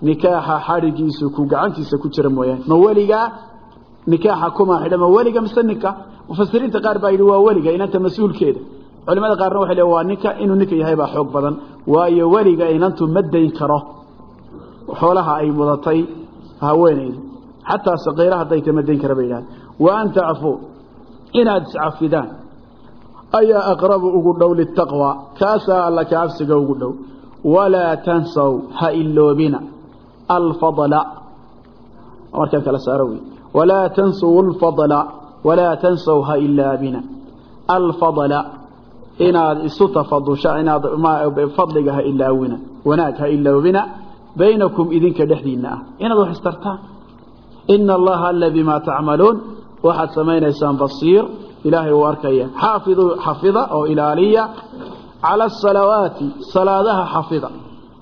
nikaaxa xadhigiisu ku gacantiisa ku jira mooyaane. Ma weligaa nikaaxa kuma xidha ma weliga mise ninka? Mufasiriinta qaar baa yidhi waa weliga inanta mas'uulkeeda. Culimada qaarna waxay leeyihiin waa ninka inuu ninka yahay baa xoog badan waayo weliga inantu ma dayn karo xoolaha ay mudatay haweenaydu xataa saqiira hadday ta ma dayn kara bay yidhahdeen. Wa an tacfuu inaad iscafidaan. Ayaa aqrabu ugu dhow litaqwa kaasaa alla kaabsiga ugu dhow. Walaa tansaw ha iloobina alfadla. Markaan kala saaro wey walaa tansaw alfadla. Walaa tansaw ha ilaabina alfadla. Inaad isu tafadusha. Inaad fadliga ha ilaawina wanaag ha ilaawina baynakum idinka dhexdiinna ah. Inaad wax istartaan. Ina allaha alla bimaa tacmaluun waxaad samaynaysaan basiir. Ilaahay uu arkaya. Xaafiduu xafida oo ilaaliya. Cala asalawaati salaadaha xafida.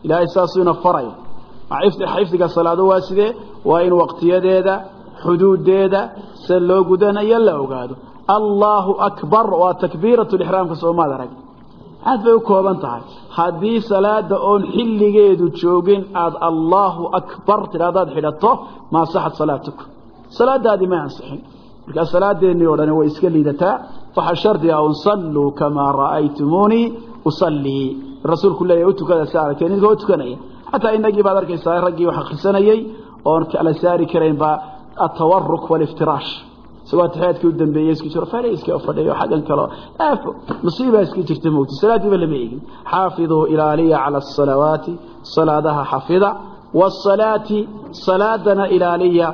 Ilaahay saasuuna faraya xifdiga salaado waa sidee? Waa in waqtiyadeeda xuduudeeda se loo gudanayo la ogaado. Allaahu akbar. Waa takbiiratu lixraamka soomaad arag aad bay u kooban tahay. Haddii salaada oon xilligeedu joogin aada allaahu akbar tidhahdaad xidhato maa saxad salaatuku salaadaadii may ansixin markaa salaadeennii o dhani way iska liidataa. Waxa shardi a un salluu kamaa ra'aytumuunii usallii rasuulku leeya u tukada si aragteen idinkoo tukanaya. Xataa inagii baad arkaysaa raggii wax akhrisanayey oon kala saari karayn baa atawaruk waaliftiraash isagoo atixyaadkii u dambeeyey iska jiro fare iska fadhiyo xaggan kaleo aafo musiiba iska jirta mowti salaadiiba lama eegin xaafiduu ilaaliya cala asalawaati salaadaha xafida waasalaati salaadana ilaaliya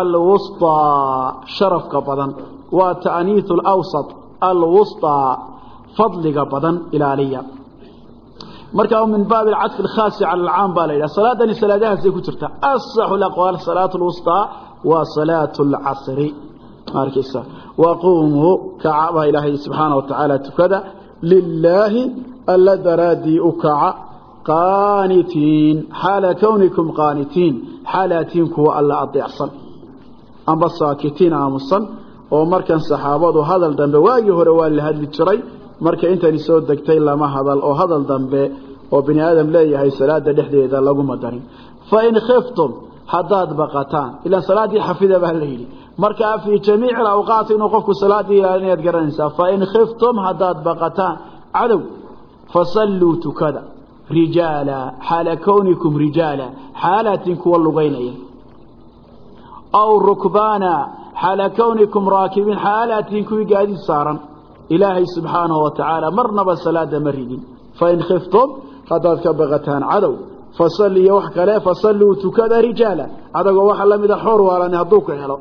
alwusطىa sharafka badan waa ta'niiثu اlawsط alwusطىa fadliga badan ilaaliya marka min baab cadfi اkhaasi calى اlcaam baa la yidhah salaadani salaadahaasay ku jirta asaxu اaqwaal salaaة اlwusطىa waa salaaة اlcasri markaysa waquumuu kaca baa ilaahay subxaanaه wa tacaala tukada lilaahi alla daraaddii u kaca qaanitiin xaala kownikum qaanitiin xaalaatiin kuwa alla adeecsan amba saakitiin aamusan oo markan saxaabadu hadal dambe waagii hore waa la hadli jiray marka intani soo degtay lama hadal oo hadal dambe oo bini aadam leeyahay salaada dhexdeeda laguma darin. Fain khiftum haddaad baqataan ilaan salaaddii xafida baa la yidhi markaa fii jamiici alawqaat inuu qofku salaaddii ilaalinayaad garanaysaa fain khiftum haddaad baqataan cadow fasalluu tukada rijaala xaala kownikum rijaala xaalaatin kuwa lugaynaya. Aw rukbaana xaala kownikum raakibiin xaalaatiin kuwii gaadiid saaran. Ilaahay subxaanahu wa marnaba salaada ma ridin. Fain khiftum haddaad ka baqataan cadow fasalliyo wax kale fasalluu tukada rijaala. Adagoo waxa la mida xoor waalani hadduu ka helo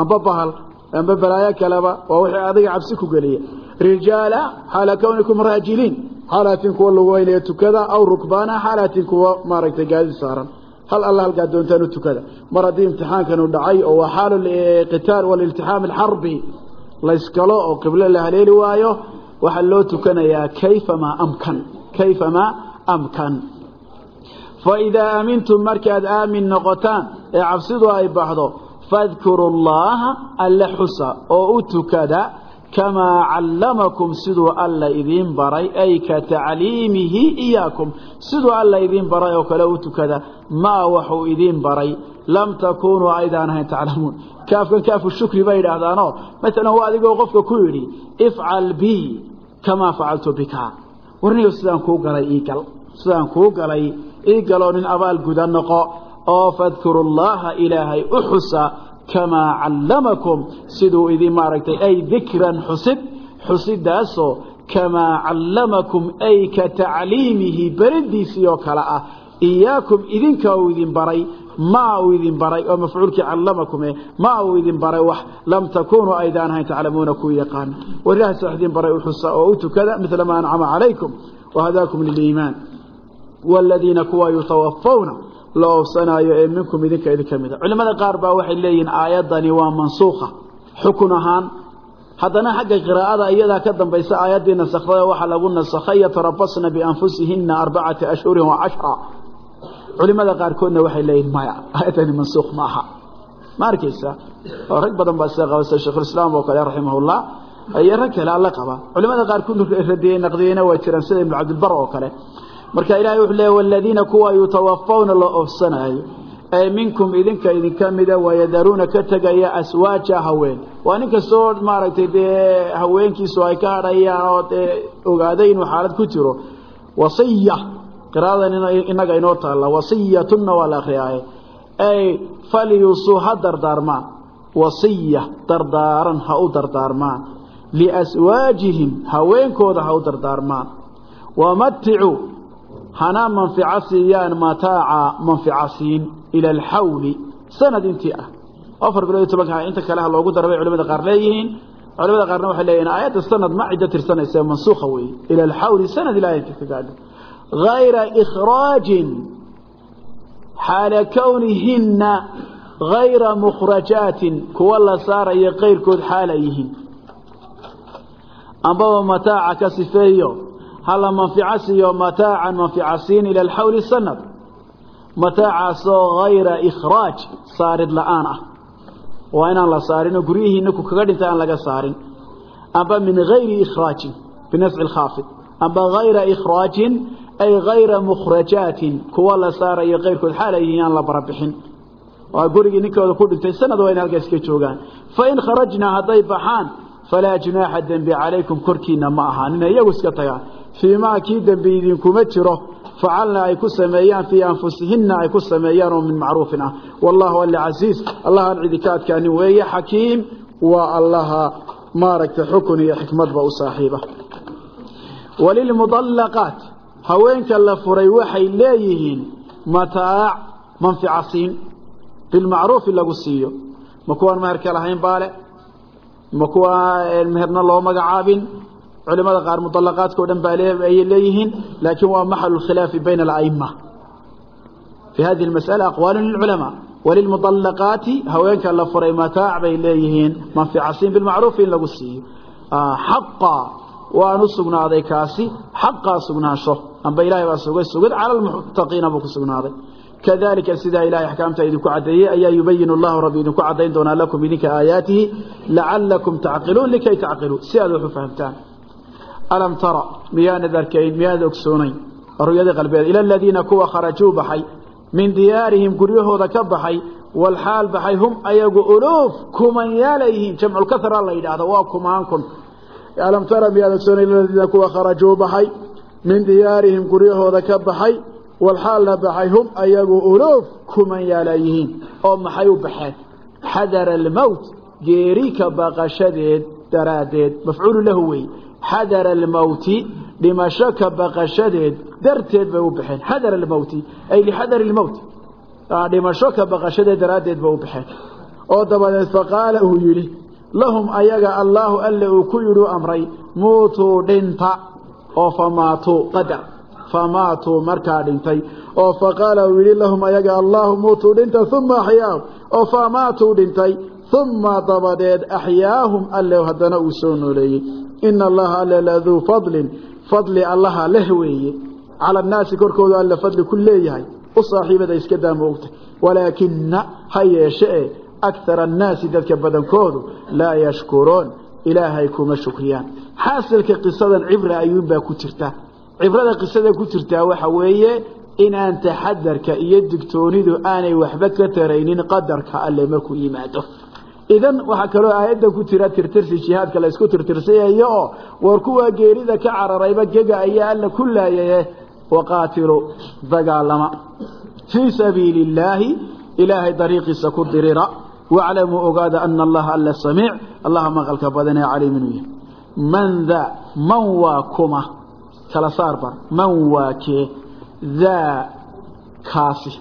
amba bahal amba balaayo kaleba waa wixii adiga cabsi ku geliya. Rijaala xaala kownikum raajiliin. Xaalaatiin kuwa lugeynaya tukada aw rukbaana xaalaatiin kuwa maaragtay gaadiid saaran. Hal alla halkaa doontaan u tukada. Mar haddii imtixaankanu dhacay oo waa xaalu qitaal waliltixaam alxarbi layskalo oo qiblo la haleeli waayo waxaa loo tukanayaa kayfamaa amkan kayfamaa amkan. Fa idaa aamintum markaad aamin noqotaan ee cabsidu ay baxdo fadkuru llaha alle xusa oo u tukada kamaa callamakum siduu alla idiin baray ay ka tacliimihi iyaakum siduu alla idiin baray oo kale u tukada maa waxuu idiin baray lam takuunuu aydaan ahayn taclamuun. Kaafkan kaafu shukri bay yidhaahdaanoo maalan waa adigoo qofka ku yidhi ifcal bi kamaa facaltu bika warnigo sidaan kuu galay iigal sidaan kuu galay ii galoo nin abaal guda noqo oo fadkuru llaha ilaahay u xusa kamaa callamakum siduu idin maaragtay ay dikran xusid xusidaasoo kamaa callamakum ay ka tacliimihi beridiisii oo kale ah. Iyaakum idinka uu idin baray maa uu idin baray oo mafcuulkii callamakum e maa uu idin baray wax lam takunuu aydaan ahayn taclamuuna ku yaqaana war ilahay saa idin baray u xusa oo u tukada midla maa ancama calaykum wahadaakum liliimaan waaladiina kuwa yutawafawna la oofsanaayo ee minkum idinka idinka mida culimmada qaar baa waxay leeyihiin aayaddani waa mansuukha xukun ahaan. Haddana xagga qiraa'ada iyadaa ka dambaysa aayaddii nasakday waxaa lagu nasakhay yatarabasna bianfusihina arbacata ashhurin wa cashra. Culimada qaarkoodna waxay leeyihiin maya aayaddani mansuukh ma aha. Ma arkaysa? Oo rag badan baa sida qaba sida sheikhulislaam oo kale raximahullah iyo rag kale alla qaba culimada qaarkood radiyey naqdiyeyna waa jiraan sida ibnu cabdilbar oo kale marka ilahay wuxuu leeya waladiina kuwa yutawafawna la oofsanaayo ee minkum idinka idinka mida wayadaruuna ka tegaya aswaaja haween. Waa nin kastoo maaragtay dee haweenkiisu ay ka hadhayaan oo dee ogaaday inuu xaalad ku jiro wasiya qiraadan inaga inoo taalla wasiyatunna waa la akhriyaaye ay falyusuu ha dardaarmaan. Wasiya dardaaran ha u dardaarmaan. Liaswaajihim haweenkooda ha u dardaarmaan. Wamaticuu hana manfico siiyaan mataaca manfico siin ila alxawli sanad intii ah. Afar bilood iyo tobanka inta kale ha loogu dara bay culamada qaar leeyihiin. Culamada qaarna waxay leeyihiin aayadda sanad ma ciddo tirsanaysa mansuukha weeye. Ila alxawli sanad ilaa inta ka gaadho. غayra ikhraajin xaala kownihinna غayra mukhrajaatin. Kuwa la saaraya qayrkood xaala yihiin. Ambaba mataaca ka sifeeyo hala manfico siiyo mataacan manfico siin ila alxawli sanad. Mataacaasoo hayra ikhraaj saarid la'aan ah. Waa inaan la saarinoo guryihiina ku kaga dhinta aan laga saarin. Amba min hayri ikhraajin binasci lkhaafid amba hayra ikhraajin ay hayra mukhrajaatin. Kuwa la saarayo kayrkood xaala yihiin aan la barabixin. Waa gurigii ninkooda ku dhintay sanad waa in halkaas ka joogaan. Fain kharajnaa hadday baxaan falaa junaaxa dembi calaykum korkiina ma ahaanina iyagu iska tagaan. Fii maa kii dembi idinkuma jiro facalna ay ku sameeyaan fii anfusihinna ay ku sameeyaan oo min macruufin ah. Wallahu alla casiiz allahaan cidi ka adkaanin weeye xakiim. Waa allaha maaragtay xukun iyo xikmadba u saaxiiba. Walilmudallaqaat. Haweenka la furay waxay leeyihiin mataac manfica bilmacruufi lagu siiyo. Ma kuwaan meherka lahayn baale ma kuwa meherna loo magacaabin? Culimada qaar mudalaqaadka o dhan baa ayay leeyihiin laakiin waa maxalu khilaafi bayna alaima fi hadihi اmasأala aqwaalu lilculamaa walilmudalaqaati haweenka la furay mataac bay leeyihiin manficasiin bilmacruufi in lagu siiyo. Xaqa waan u sugnaaday kaasi xaqaa sugnaansho. Amba ilahay baa sugay sugid cala lmuttaqiina buu ku sugnaaday kadalika sidaa ilahay axkaamta idinku caddeeyey ayaa yubayin allahu rabbi idinku caddayn doonaa lakum idinka aayaatihi lacalakum tacqiluun likay tacqiluun. Si aad wax u fahamtaan. Alam tara miyaanad arkayn miyaanad ogsoonayn ru'yadii qalbeed ila aladiina kuwa kharajuu baxay min diyaarihim guryahooda ka baxay walxaal baxay hum ayagu uluuf kumanyaalayihiin jamculkahra la yidhaahdo waa kumaan kun. Alam tara miyaad ogsoonayn ila aladiina kuwa kharajuu baxay min diyaarihim guryahooda ka baxay walxaalna baxay hum ayagu uluuf kumanyaalayihiin oo maxay u baxeen xadara almowt geeri ka baqashadeed daraaddeed mafcuulu lahu wey xadara almowti dhimasho ka baqashadeed darteed bay u baxeen xadara almowti ay lixadari lmowt dhimasho ka baqashadeed daraaddeed bay u baxeen oo dabadeed faqaala uu yidhi lahum ayaga allaahu alle uu ku yidhi u amray muutuu dhinta oo famaatuu qadar famaatuu markaa dhintay. Oo faqaala uu yidhi lahum ayaga allaahu muutuu dhinta uma axyaahum. Oo famaatuu dhintay uma dabadeed axyaahum alle haddana uu soo nooleeyey. Ina allaha alle laduu fadlin fadli allaha leh weeye. Cala annaasi korkooda alle fadli ku leeyahay u saaxiibada iska daama ogtay walaakina ha yeeshe e akara annaasi dadka badankoodu laa yashkuruun ilaahay kuma shukriyaan. Xaasilka qisadan cibra ayuunbaa ku jirta cibrada qisada ku jirtaa waxa weeye inaan taxadarka iyo digtoonidu aanay waxba ka taraynin qadarka alle markuu yimaado. Idan waxaa kaloo aayadda ku jira tirtirsi jihaadka la tirtirsayayo oo war kuwaa geerida ka cararayba gega ayaa alla ku laayaye waqaatilu dagaalama. Fii sabiili illaahi ilaahay dariiqiisa ku dirira. Waclamuu ogaada ana allaha alla samiic. Allaha maqalka badan ee caliim inuu man daa man waa kuma kala saar bar man waa kee daa kaasi.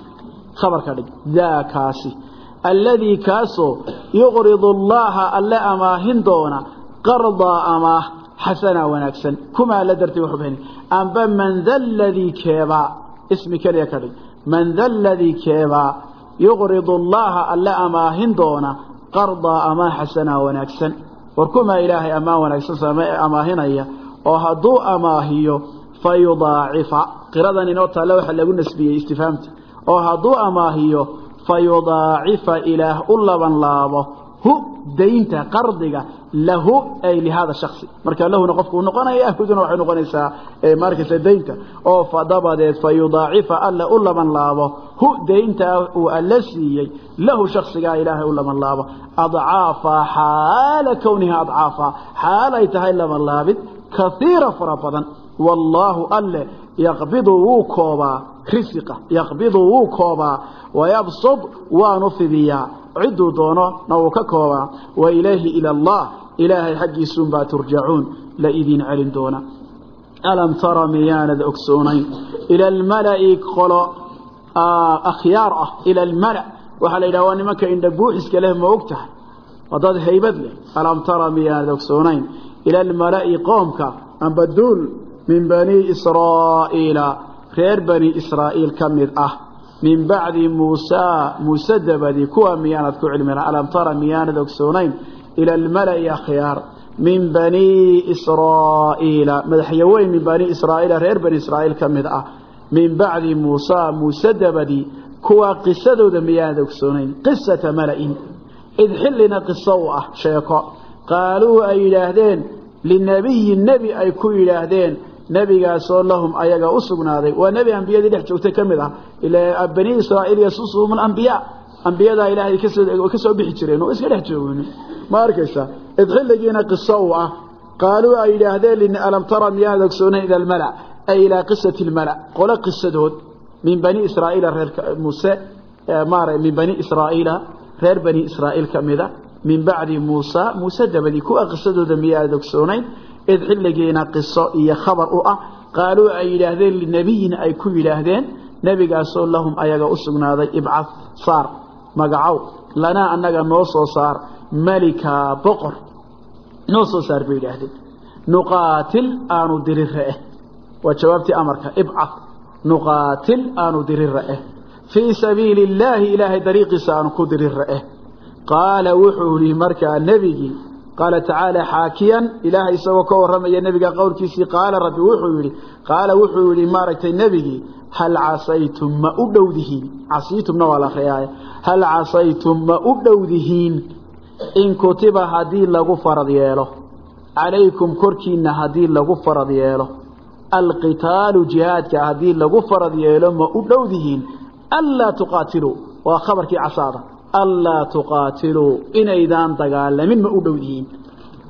Khabarka dhig daa kaasi. Alladii kaasoo yuqridu allaha alle amaahin doona qardaa amaah xasanaa wanaagsan. Kumaa la dartay waxu bixin. Amba man da ladii keebaa ismi keliya ka dhig. Man da ladii keebaa yuqridu allaha alle amaahin doona qardaa amaah xasanaa wanaagsan. War kumaa ilaahay ammaan wanaagsan amaahinaya oo hadduu amaahiyo fa yudaacifa. Qiradan inoo taalla waxaa lagu nasbiyey istifaamta. Oo hadduu amaahiyo fa yudaacifa ilaah u laban laabo hu daynta qardiga lahu ay lihada shaksi marka lahuna qofku uu noqonaya huduna waxay noqonaysaa markaysa daynta. Oo fa dabadeed fa yudaacifa alla u laban laabo. Hu daynta uu alla siiyey lahu shaksigaa ilaahay u laban laabo. Adcaafa xaala kowniha adcaafa. Xaal ay tahay laban laabid kaiira fara badan. Wallaahu alle yaqbidu wuu koobaa risiqa yaqbidu wuu koobaa. Wayabsud waanu fidiyaa cidduu doono na wuu ka koobaa wa ilayhi ila allah ilaahay xaggiisuunbaa turjacuun la idin celin doona. Alam tara miyaanad ogsoonayn ila almala'i qolo akhyaar ah ila almala waxaa la yidhaha waa nimanka indha buuxiska leh ma og tahay waa dad haybad leh alam tara miyaanad ogsoonayn ila almala'i qoomka amba duul min bani israa'iila reer bani israa'iil ka mid ah min bacdi muusaa muuse dabadii kuwa miyaanad ku cilmina? Alam tara miyaanad ogsoonayn ila almala'i akhyaar min bani israa'iila. Madaxyaweyn min bani israa'iila reer bani israa'iil ka mid ah. Min bacdi muusaa muuse dabadii kuwa qisadooda miyaanad ogsoonayn qisata mala'in. Id xillina qiso u ah sheeko. Qaaluu ay yidhaahdeen linabiyi nebi ay ku yidhaahdeen nebigaasoo lahum ayaga u sugnaaday. Waa nebi ambiyadii dhex joogtay ka mid ah. Ilaa bani israa'iil yasusuhum alambiyaa ambiyadaa ilaahay ka soo bixi jireen oo iska dhex joogin ma arkaysa? Id xilligiina qiso uu ah. Qaaluu ay yidhaahdeen alam tara miyaanad ogsoonayn ila almala ay ilaa qisati lmala qolo qisadood. Min bani israa'iila reer muuse maara min bani israa'iila reer bani israa'iil ka mida min bacdi muusa muuse dabadii kuwa qisadooda miyaanad ogsoonayn id xilligiina qiso iyo khabar u ah qaaluu ay yidhaahdeen linabiyin ay ku yidhaahdeen nebigaasoo lahum ayaga u sugnaaday ibcad saar magacow lanaa annaga noo soo saar malika boqor noo soo saar bay yidhaahdeen. Nuqaatil aanu dirira eh waa jawaabtii amarka ibcad nuqaatil aanu dirira eh fii sabiili illaahi ilaahay dariiqiisa aanu ku dirira eh qaala wuxuu nebigii qaala tacaala xaakiyan ilaahay isagoo ka warramaya nebiga qowlkiisii qaala rabbi wuxuu yidhi qaala wuxuu yidhi maaragtay nebigii hal casaytum ma u dhowdihiin casiitumna waa la akhriyaaya hal casaytum ma u dhowdihiin in kutiba haddii lagu farad yeelo. Calaykum korkiinna haddii lagu farad yeelo. Alqitaalu jihaadka haddii lagu farad yeelo ma u dhowdihiin anlaa tuqaatiluu waa khabarkii casaada anlaa tuqaatiluu inaydaan dagaalamin ma u dhowdihiin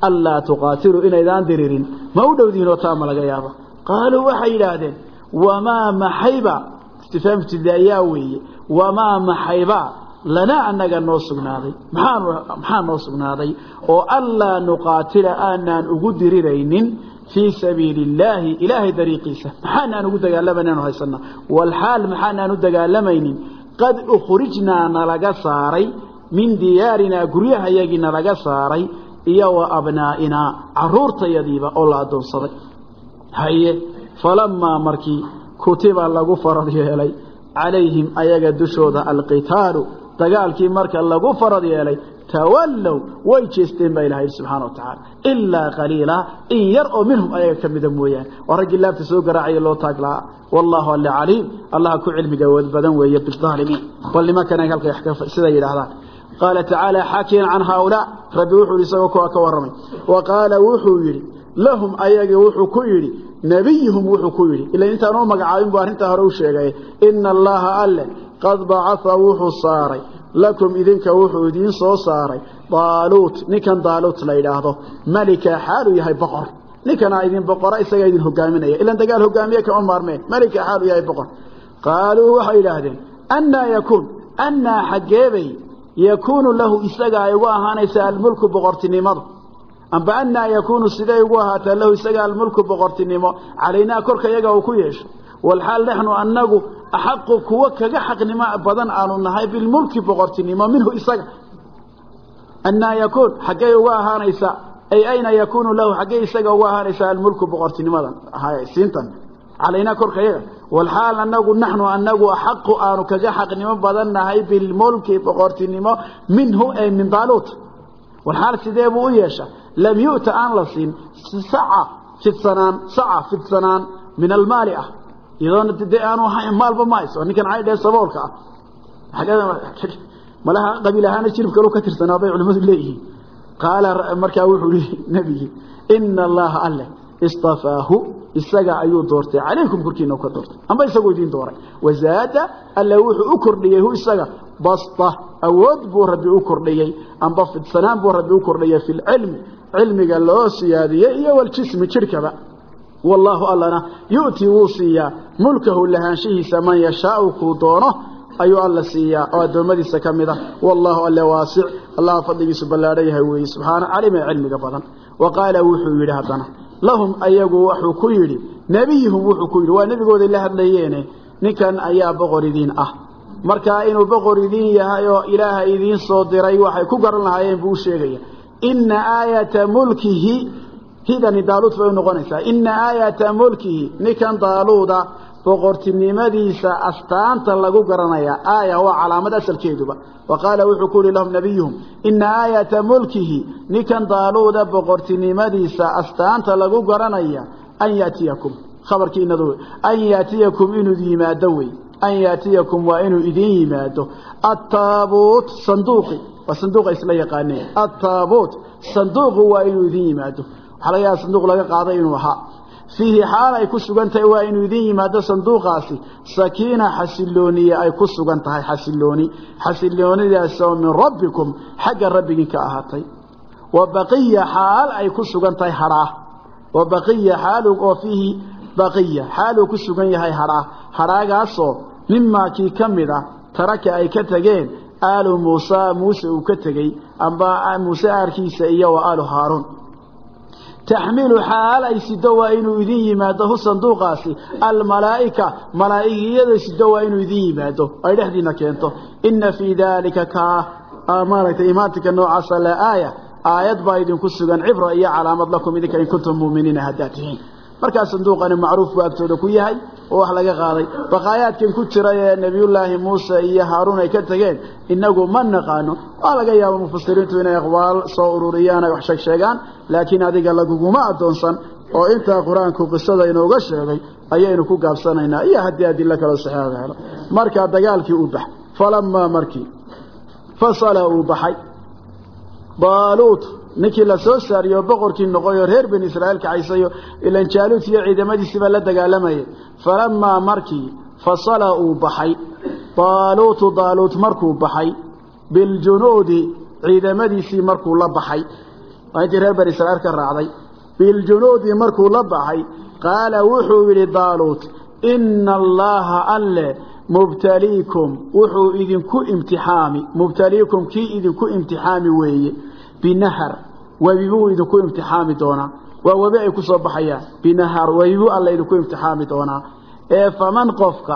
anlaa tuqaatiluu inaydaan diririn ma u dhowdihiin oo taama laga yaabo. Qaaluu waxay yidhaahdeen wamaa maxayba? Istifaam ibtidaayaa weeye. Wamaa maxayba? Lanaa annaga noo sugnaaday. Maxaa noo sugnaaday? Oo anlaa nuqaatila aanaan ugu diriraynin fii sabiili illaahi ilaahay dariiqiisa. Maxaanaan ugu dagaalamaynan haysana walxaal maxaanaan u dagaalamaynin qad ukhrijnaa nalaga saaray min diyaarinaa guryahayagii nalaga saaray iyo wa abnaa'inaa caruurtayadiiba oo la addoonsaday haye falamaa markii kutiba lagu farad yeelay calayhim ayaga dushooda alqitaalu dagaalkii marka lagu farad yeelay tawallow way jeesteen baa ilaha subxana wa tacaala ilaa qaliila in yar oo minhum ayaga ka mida mooyaane waa raggii laabta soo garaacaya loo taag lahaa wallaahu alle caliim allaha ku cilmiga wad badan weeye biaalimiin bal nimankana halkay siday yidhaahdaan qaala tacaala xaakiyan can haaulaa rabbi wuxuu yidhi isagoo kuwa ka warramay wa qaala wuxuu yidhi lahum ayagii wuxuu ku yidhi nebiyuhum wuxuu ku yidhi ila intaan u magacaabin buu arrintaa hore u sheegay ina allaha alle qad bacaa wuxuu saaray lakum idinka wuxuu idiin soo saaray daaluut ninkan daaluut la yidhaahdo. Malika xaaluu yahay boqor. Ninkanaa idin boqora isagaa idin hogaaminaya ilan dagaal hogaamiye kama maarmeen malika xaaluu yahay boqor. Qaaluu waxay yidhaahdeen annaa yakuun annaa xaggeebay. Yakuunu lahu isaga ay ugu ahaanaysa almulku boqortinimadu. Amba annaa yakuunu siday ugu ahaataa lahu isaga almulku boqortinimo. Calaynaa korka yaga uu ku yeesho walxaal naxnu annagu axaqu kuwo kaga xaqnimo badan aanu nahay bilmulki boqortinimo minhu isaga. Annaa yakuun xaggey uga ahaanaysa ay ayna yakuunu lahu xaggey isaga uga ahaanaysa almulku boqortinimadan siintan. Calaynaa korka yaga walxaal anagu naxnu anagu axaqu aanu kaga xaqnimo badan nahay bilmulki boqortinimo minhu ay min daaluut walxaal sidee buu u yeesha? Lam yu'ta aan la siin saca fidsanaan saca fidsanaan min almaali ah iyadoona de aanu ahayn maalba ma hayso ninkan caydhee saboolka ah. Malaha qabiil ahaana jirib kalu ka tirsanaa bay culimmadu leeyihiin. Qaala markaa wuxuu yihi [LAUGHS] nebigii ina allaha alleh istafaahu. Isaga ayuu doortay. Calaykum korkiina ka doortay. Amba isagoo idiin dooray. Wazaada alle wuxuu u kordhiyey hu isaga basta awood buu rabbi u kordhiyey. Amba fidsanaan buu rabbi u kordhiyey fi cilmiga loo siyaadiyey iyo waljismi jidhkaba wallaahu allana yu'tii wuu siiyaa mulkahu lahaanshihiisa man yashaau kuu doono ayuu alla siiyaa oo addoommadiisa ka mid a wallaahu alle waasic. Allaha fadligiisu ballaadhan yahay weeye subxaana calima cilmiga badan. Wa qaala wuxuu yidhi haddana lahum ayagu wuxuu ku yidhi nebiyuhum wuxuu ku yidhi waa nebigooday la hadlayeene ninkan ayaa boqor idiin ah. Markaa inuu boqor idiin yahay oo diray waxay ku garan lahaayeen hidani daaluud bay noqonaysaa. Inna aayata mulkihi ninkan daaluuda boqortinimadiisa astaanta lagu garanayaa aaya waa calaamad asalkeeduba. Wa qaala wuxuu ku yihi lahum nabiyuhum ina aayata mulkihi ninkan daaluuda boqortinimadiisa astaanta lagu garanaya an yaatiyakum. Khabarkiinadu an yaatiyakum inuu yimaado wey an yaatiyakum waa inuu idin yimaado. Attaabuut sanduuqi waa sanduuqa isla waxaa laga sanduuq laga qaaday inuu ahaa. Fiihi xaal ay ku sugan tahay waa inuu idin yimaado sanduuqaasi. Sakiina xasilooniye ay ku sugan tahay xasilooni. Xasiloonidaasoo min rabbikum xagga rabbigin ka ahaatay. Wa baqiya xaal ay ku sugan tahay hadhaah wa baqiya xaal oo fiihi baqiya xaaluu ku sugan yahay hadhaah hadhaagaasoo mimaa kii ka mid ah taraka ay ka tegeen aalu muusa muuse uu ka tegey amba muuse aarkiisa iyo wa aalu haaruun taxmilu xaal ay sido waa inuu idin yimaado hu sanduuqaasi almalaa'ika malaa'igiyada sido waa inuu idin yimaado ay dhexdiina keento ina fii daalika kaa maaragtay imaantinka noocaasa la aaya aayad baa idinku sugan cibra iyo calaamad lakum idinka in kuntum muuminiina haddaad tihiin markaa sanduuqani macruuf buu agtooda ku yahay oo wax laga qaaday. Baqaayaadkan ku jira ee nebiyullaahi muuse iyo haaruun ay ka tegeen inagu ma naqaano. Waa laga yaaba mufasiriintu inay aqwaal soo ururiyaan ay wax sheeg sheegaan laakiin adiga laguguma addoonsan oo intaa qur'aanku qisada inooga sheegay ayaynu ku gaabsanaynaa. Iyo haddii adilo kaleo saxeexda helo. Markaa dagaalkii uu baxay falamaa markii fasala uu baxay. Baaluut ninkii la soo saariyo boqorkii noqoy reer bani israa'iil kacaysayo ilan jaaluut iyo ciidamadiisiiba la dagaalamayay falamaa markii fasala uu baxay. Baaluutu daaluut markuu baxay. Biljunuudi ciidamadiisii markuu la baxay. Waa intii reer bani israa'iil ka raacday. Biljunuudi markuu la baxay qaala wuxuu yidhi daaluut ina allaaha alle mubtaliikum wuxuu idinku imtixaami mubtaliikum kii idinku imtixaami weeye binahar webi buu idinku imtixaami doonaa waa webi ay ku soo baxayaan binahar webi buu alla idinku imtixaami doonaa ee faman qofka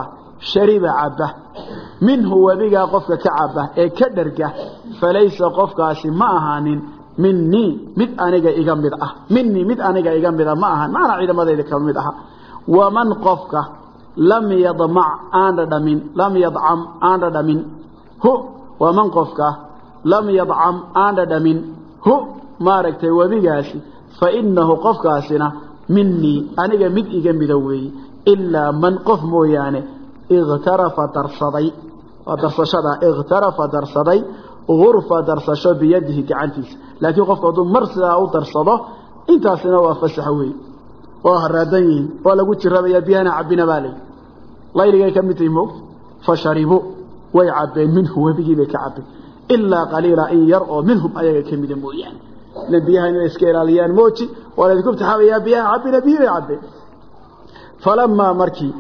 shariba cabba minhu webigaa qofka ka cabba ee ka dherga falaysa qofkaasi ma ahaanin minii mid aniga iga mid ah. Minii mid aniga iga mida ma ahan. Macnaa ciidamadayda ka mid aha. Waman qofka lam yadmac aan dhadhamin lam yadcam aan dhadhamin hu. Waman qofka lam yadcam aan dhadhamin hu maaragtay webigaasi fa innahu qofkaasina minii aniga mid iga mida weeye ilaa man qof mooyaane ikhtarafa darsaday. Waa darsashada ikhtarafa darsaday gurfa darsasho biyadihi gacantiisa. Laakiin qofku hadduu mar sidaa u darsado intaasina waa fasaxa weeye waa haraadan yihiin waa lagu jirabaya biyahana cabina baa lay layligay ka mid tahi moogta fa way cabbeen minhu webigii bay ka cabbeen. Ilaa qaliila in yar oo minhum ayaga ka mida mooyaane ilan biyaha inay iska ilaaliyaan mooji waa laydinku imtixaamayaa biyaha cabbina biyi bay cabbeen falamaa markii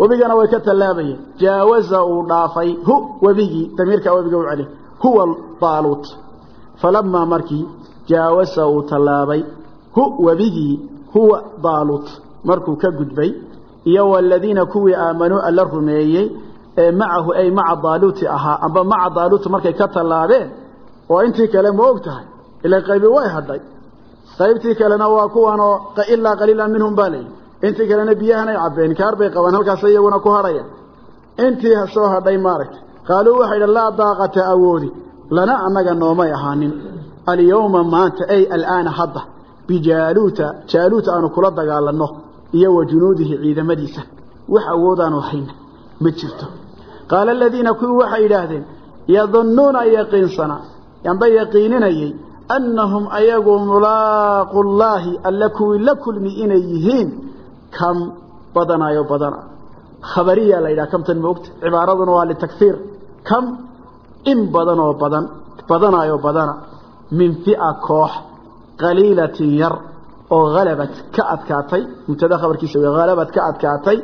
webigana way ka tallaabayeen. Jaawaza uu dhaafay hu webigii damiirkaa webiga u celi huwa daaluut falamaa markii jaawasa uu tallaabay hu webigii huwa daaluut markuu ka gudbay iyo waladiina kuwii aamanuu alla rumeeyey ee macahu ay maca daaluuti ahaa amba maca daaluuti markay ka tallaabeen oo intii kale ma og tahay ila qaybi way hadhay qaybtii kalena waa kuwanoo ilaa qaliilan minhum baa layidhi intii kalena biyahanay cabbeen kaar bay qabaan halkaas iyaguna ku hadhaya intii soo hadhay maaragtay. Qaaluu waxay idhi laa daaqata awoodi lana annaga noomay ahaanin. Alyawma maanta ay alaana hadda. Bijaaluuta jaaluut aanu kula dagaalanno iyo wa junuudihi ciidamadiisa. Wax awoodaanu hayna ma jirto. Qaala aladiina kuwii waxay yaqiininayey annahum ayagu mulaaqu llaahi alla kuwii la kulmi inay yihiin kam badanayo badana. Khabariyaa la yidhaha kamtan maogta cibaaraduna waa litakhiir kam? In badan oo badan badanayo badana. Min fi'a koox qaliilatin yar oo halabad ka adkaatay mubtada khabarkiisa wey halabad ka adkaatay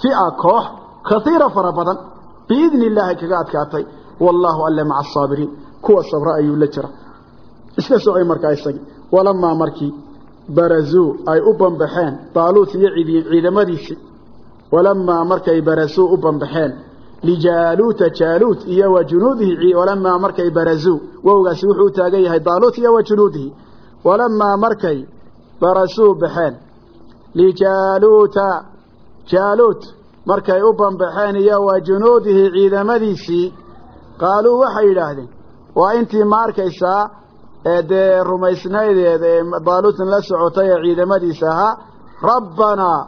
fi'a koox kaiira fara badan biidni illaahi kaga adkaatay. Wallaahu alle maca asaabiriin kuwa sabra ayuu la jira iska socay markaa isagii. Walamaa markii barazuu ay u bambaxeen daaluut iyo ciidamadiisii. Walamaa markay barazuu u bambaxeen lijaaluuta jaaluut iyo wa junuudihi walamaa markay barazuu wowgaasi wuxuu taagan yahay daaluut iyo wa junuudihi. Walamaa markay barazuu baxeen lijaaluuta jaaluut markay u bambaxeen iyo wa junuudihi ciidamadiisii qaaluu waxay yidhaahdeen waa intii ma arkaysaa ee dee rumaysnaydeed ee daaluutan la socotay ee ciidamadiisa ahaa rabbanaa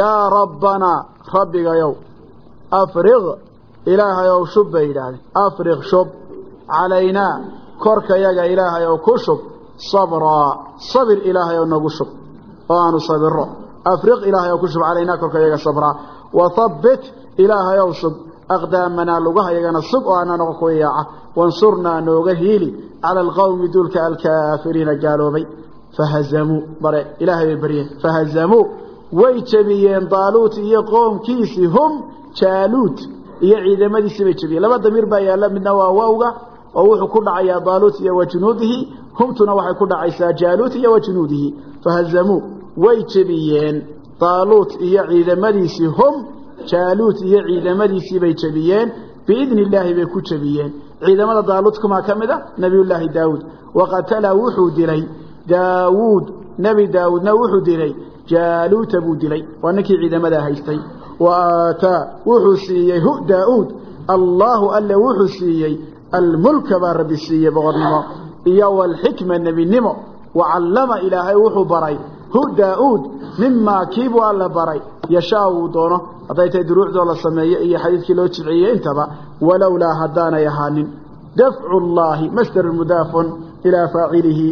yaa rabbanaa rabbigayow afriq ilaahayow shub bay yidhaahdeen afriq shub calaynaa korkayaga ilaahayow ku shub sabraa sabir ilaahayow nagu shub oo aanu sabiro afriq ilaahayow ku shub calaynaa korkayaga sabraa wathabbit ilaahayow sug aqdaamanaa lugahayagana sug oo ana noqo ku yaaca wansurnaa nooga hiili cala alqowmi duulka alkaafiriina gaaloobay. Fahazamuu bare ilaahay bay baryeen. Fahazamuu way jebiyeen daaluut iyo qoomkiisii hum jaaluut iyo ciidamadiisii bay jebiyeen. Laba damiir baa yaalla midna waa wawga oo wuxuu ku dhacayaa daaluut iyo wa junuudihi. Humtuna waxay ku dhacaysaa jaaluut iyo wa junuudihi. Fahazamuu way jebiyeen daaluut iyo ciidamada daaluut kumaa ka mid a nebiyullaahi daawuud. Waqatala wuxuu dilay daawuud nebi daawuudna wuxuu dilay jaaluuta buu dilay waa ninkii ciidamadaa haystay. Wa aataa wuxuu siiyey hu daauud allaahu alle wuxuu siiyey almulka baa rabbi siiyey boqornimo. Iyo walxikma nebinimo wacallama ilaahay wuxuu baray. Hu daauud mimaa kiibuu alla baray yashaa uu doono hadday tahay duruucdoo la sameeyo iyo xadiidkii loo jilciyey intaba walowlaa haddaanay ahaanin. Dafcu llaahi masdar mudaafun ilaa faacilihi.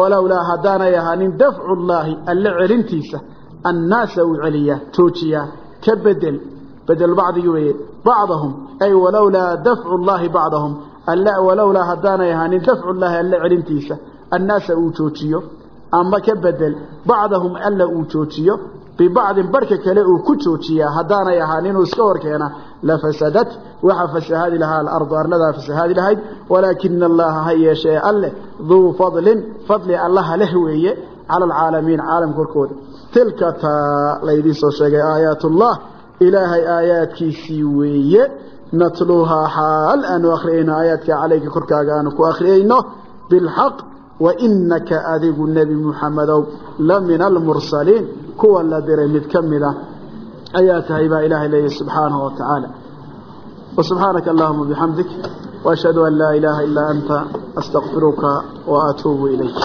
Walowlaa haddaanay ahaanin dafcu llaahi alle celintiisa. Annaasa uu celiyaa joojiyaa ka bedel. Bedel bacdigi weeye bacdahum. Ay walowlaa dafcu llaahi bacdahum walowlaa haddaanay ahaanin dafcu llaahi alle celintiisa. Annaasa uu joojiyo ama ka bedel. Bacdahum alla uu joojiyo bibacdin barhka kale uu ku joojiyaa haddaanay ahaan inuu iska horkeena lafasadat waxa fasahaadi lahaa alardu arladaa fasahaadi lahayd. Walaakina allaha ha yeeshee alleh duu fadlin fadli allaha leh weeye cala alcaalamiin caalamka korkooda. Tilka taa laydiin soo sheegay aayaatullah ilaahay aayaadkiisii weeye. Natluuhaa xaal aanu akhriyayno aayaadka calayka korkaaga aanu ku akhriyayno bilxaq wainaka adigu nebi muxamedow la min almursaliin kuwa la diray mid ka mid a ayaa tahay baa ilaahay leeyahy subxaanahu watacaala subxaanaka allahuma bixamdik waashhadu an laa ilaaha ilaa anta astaqfiruka wa atuubu ilayk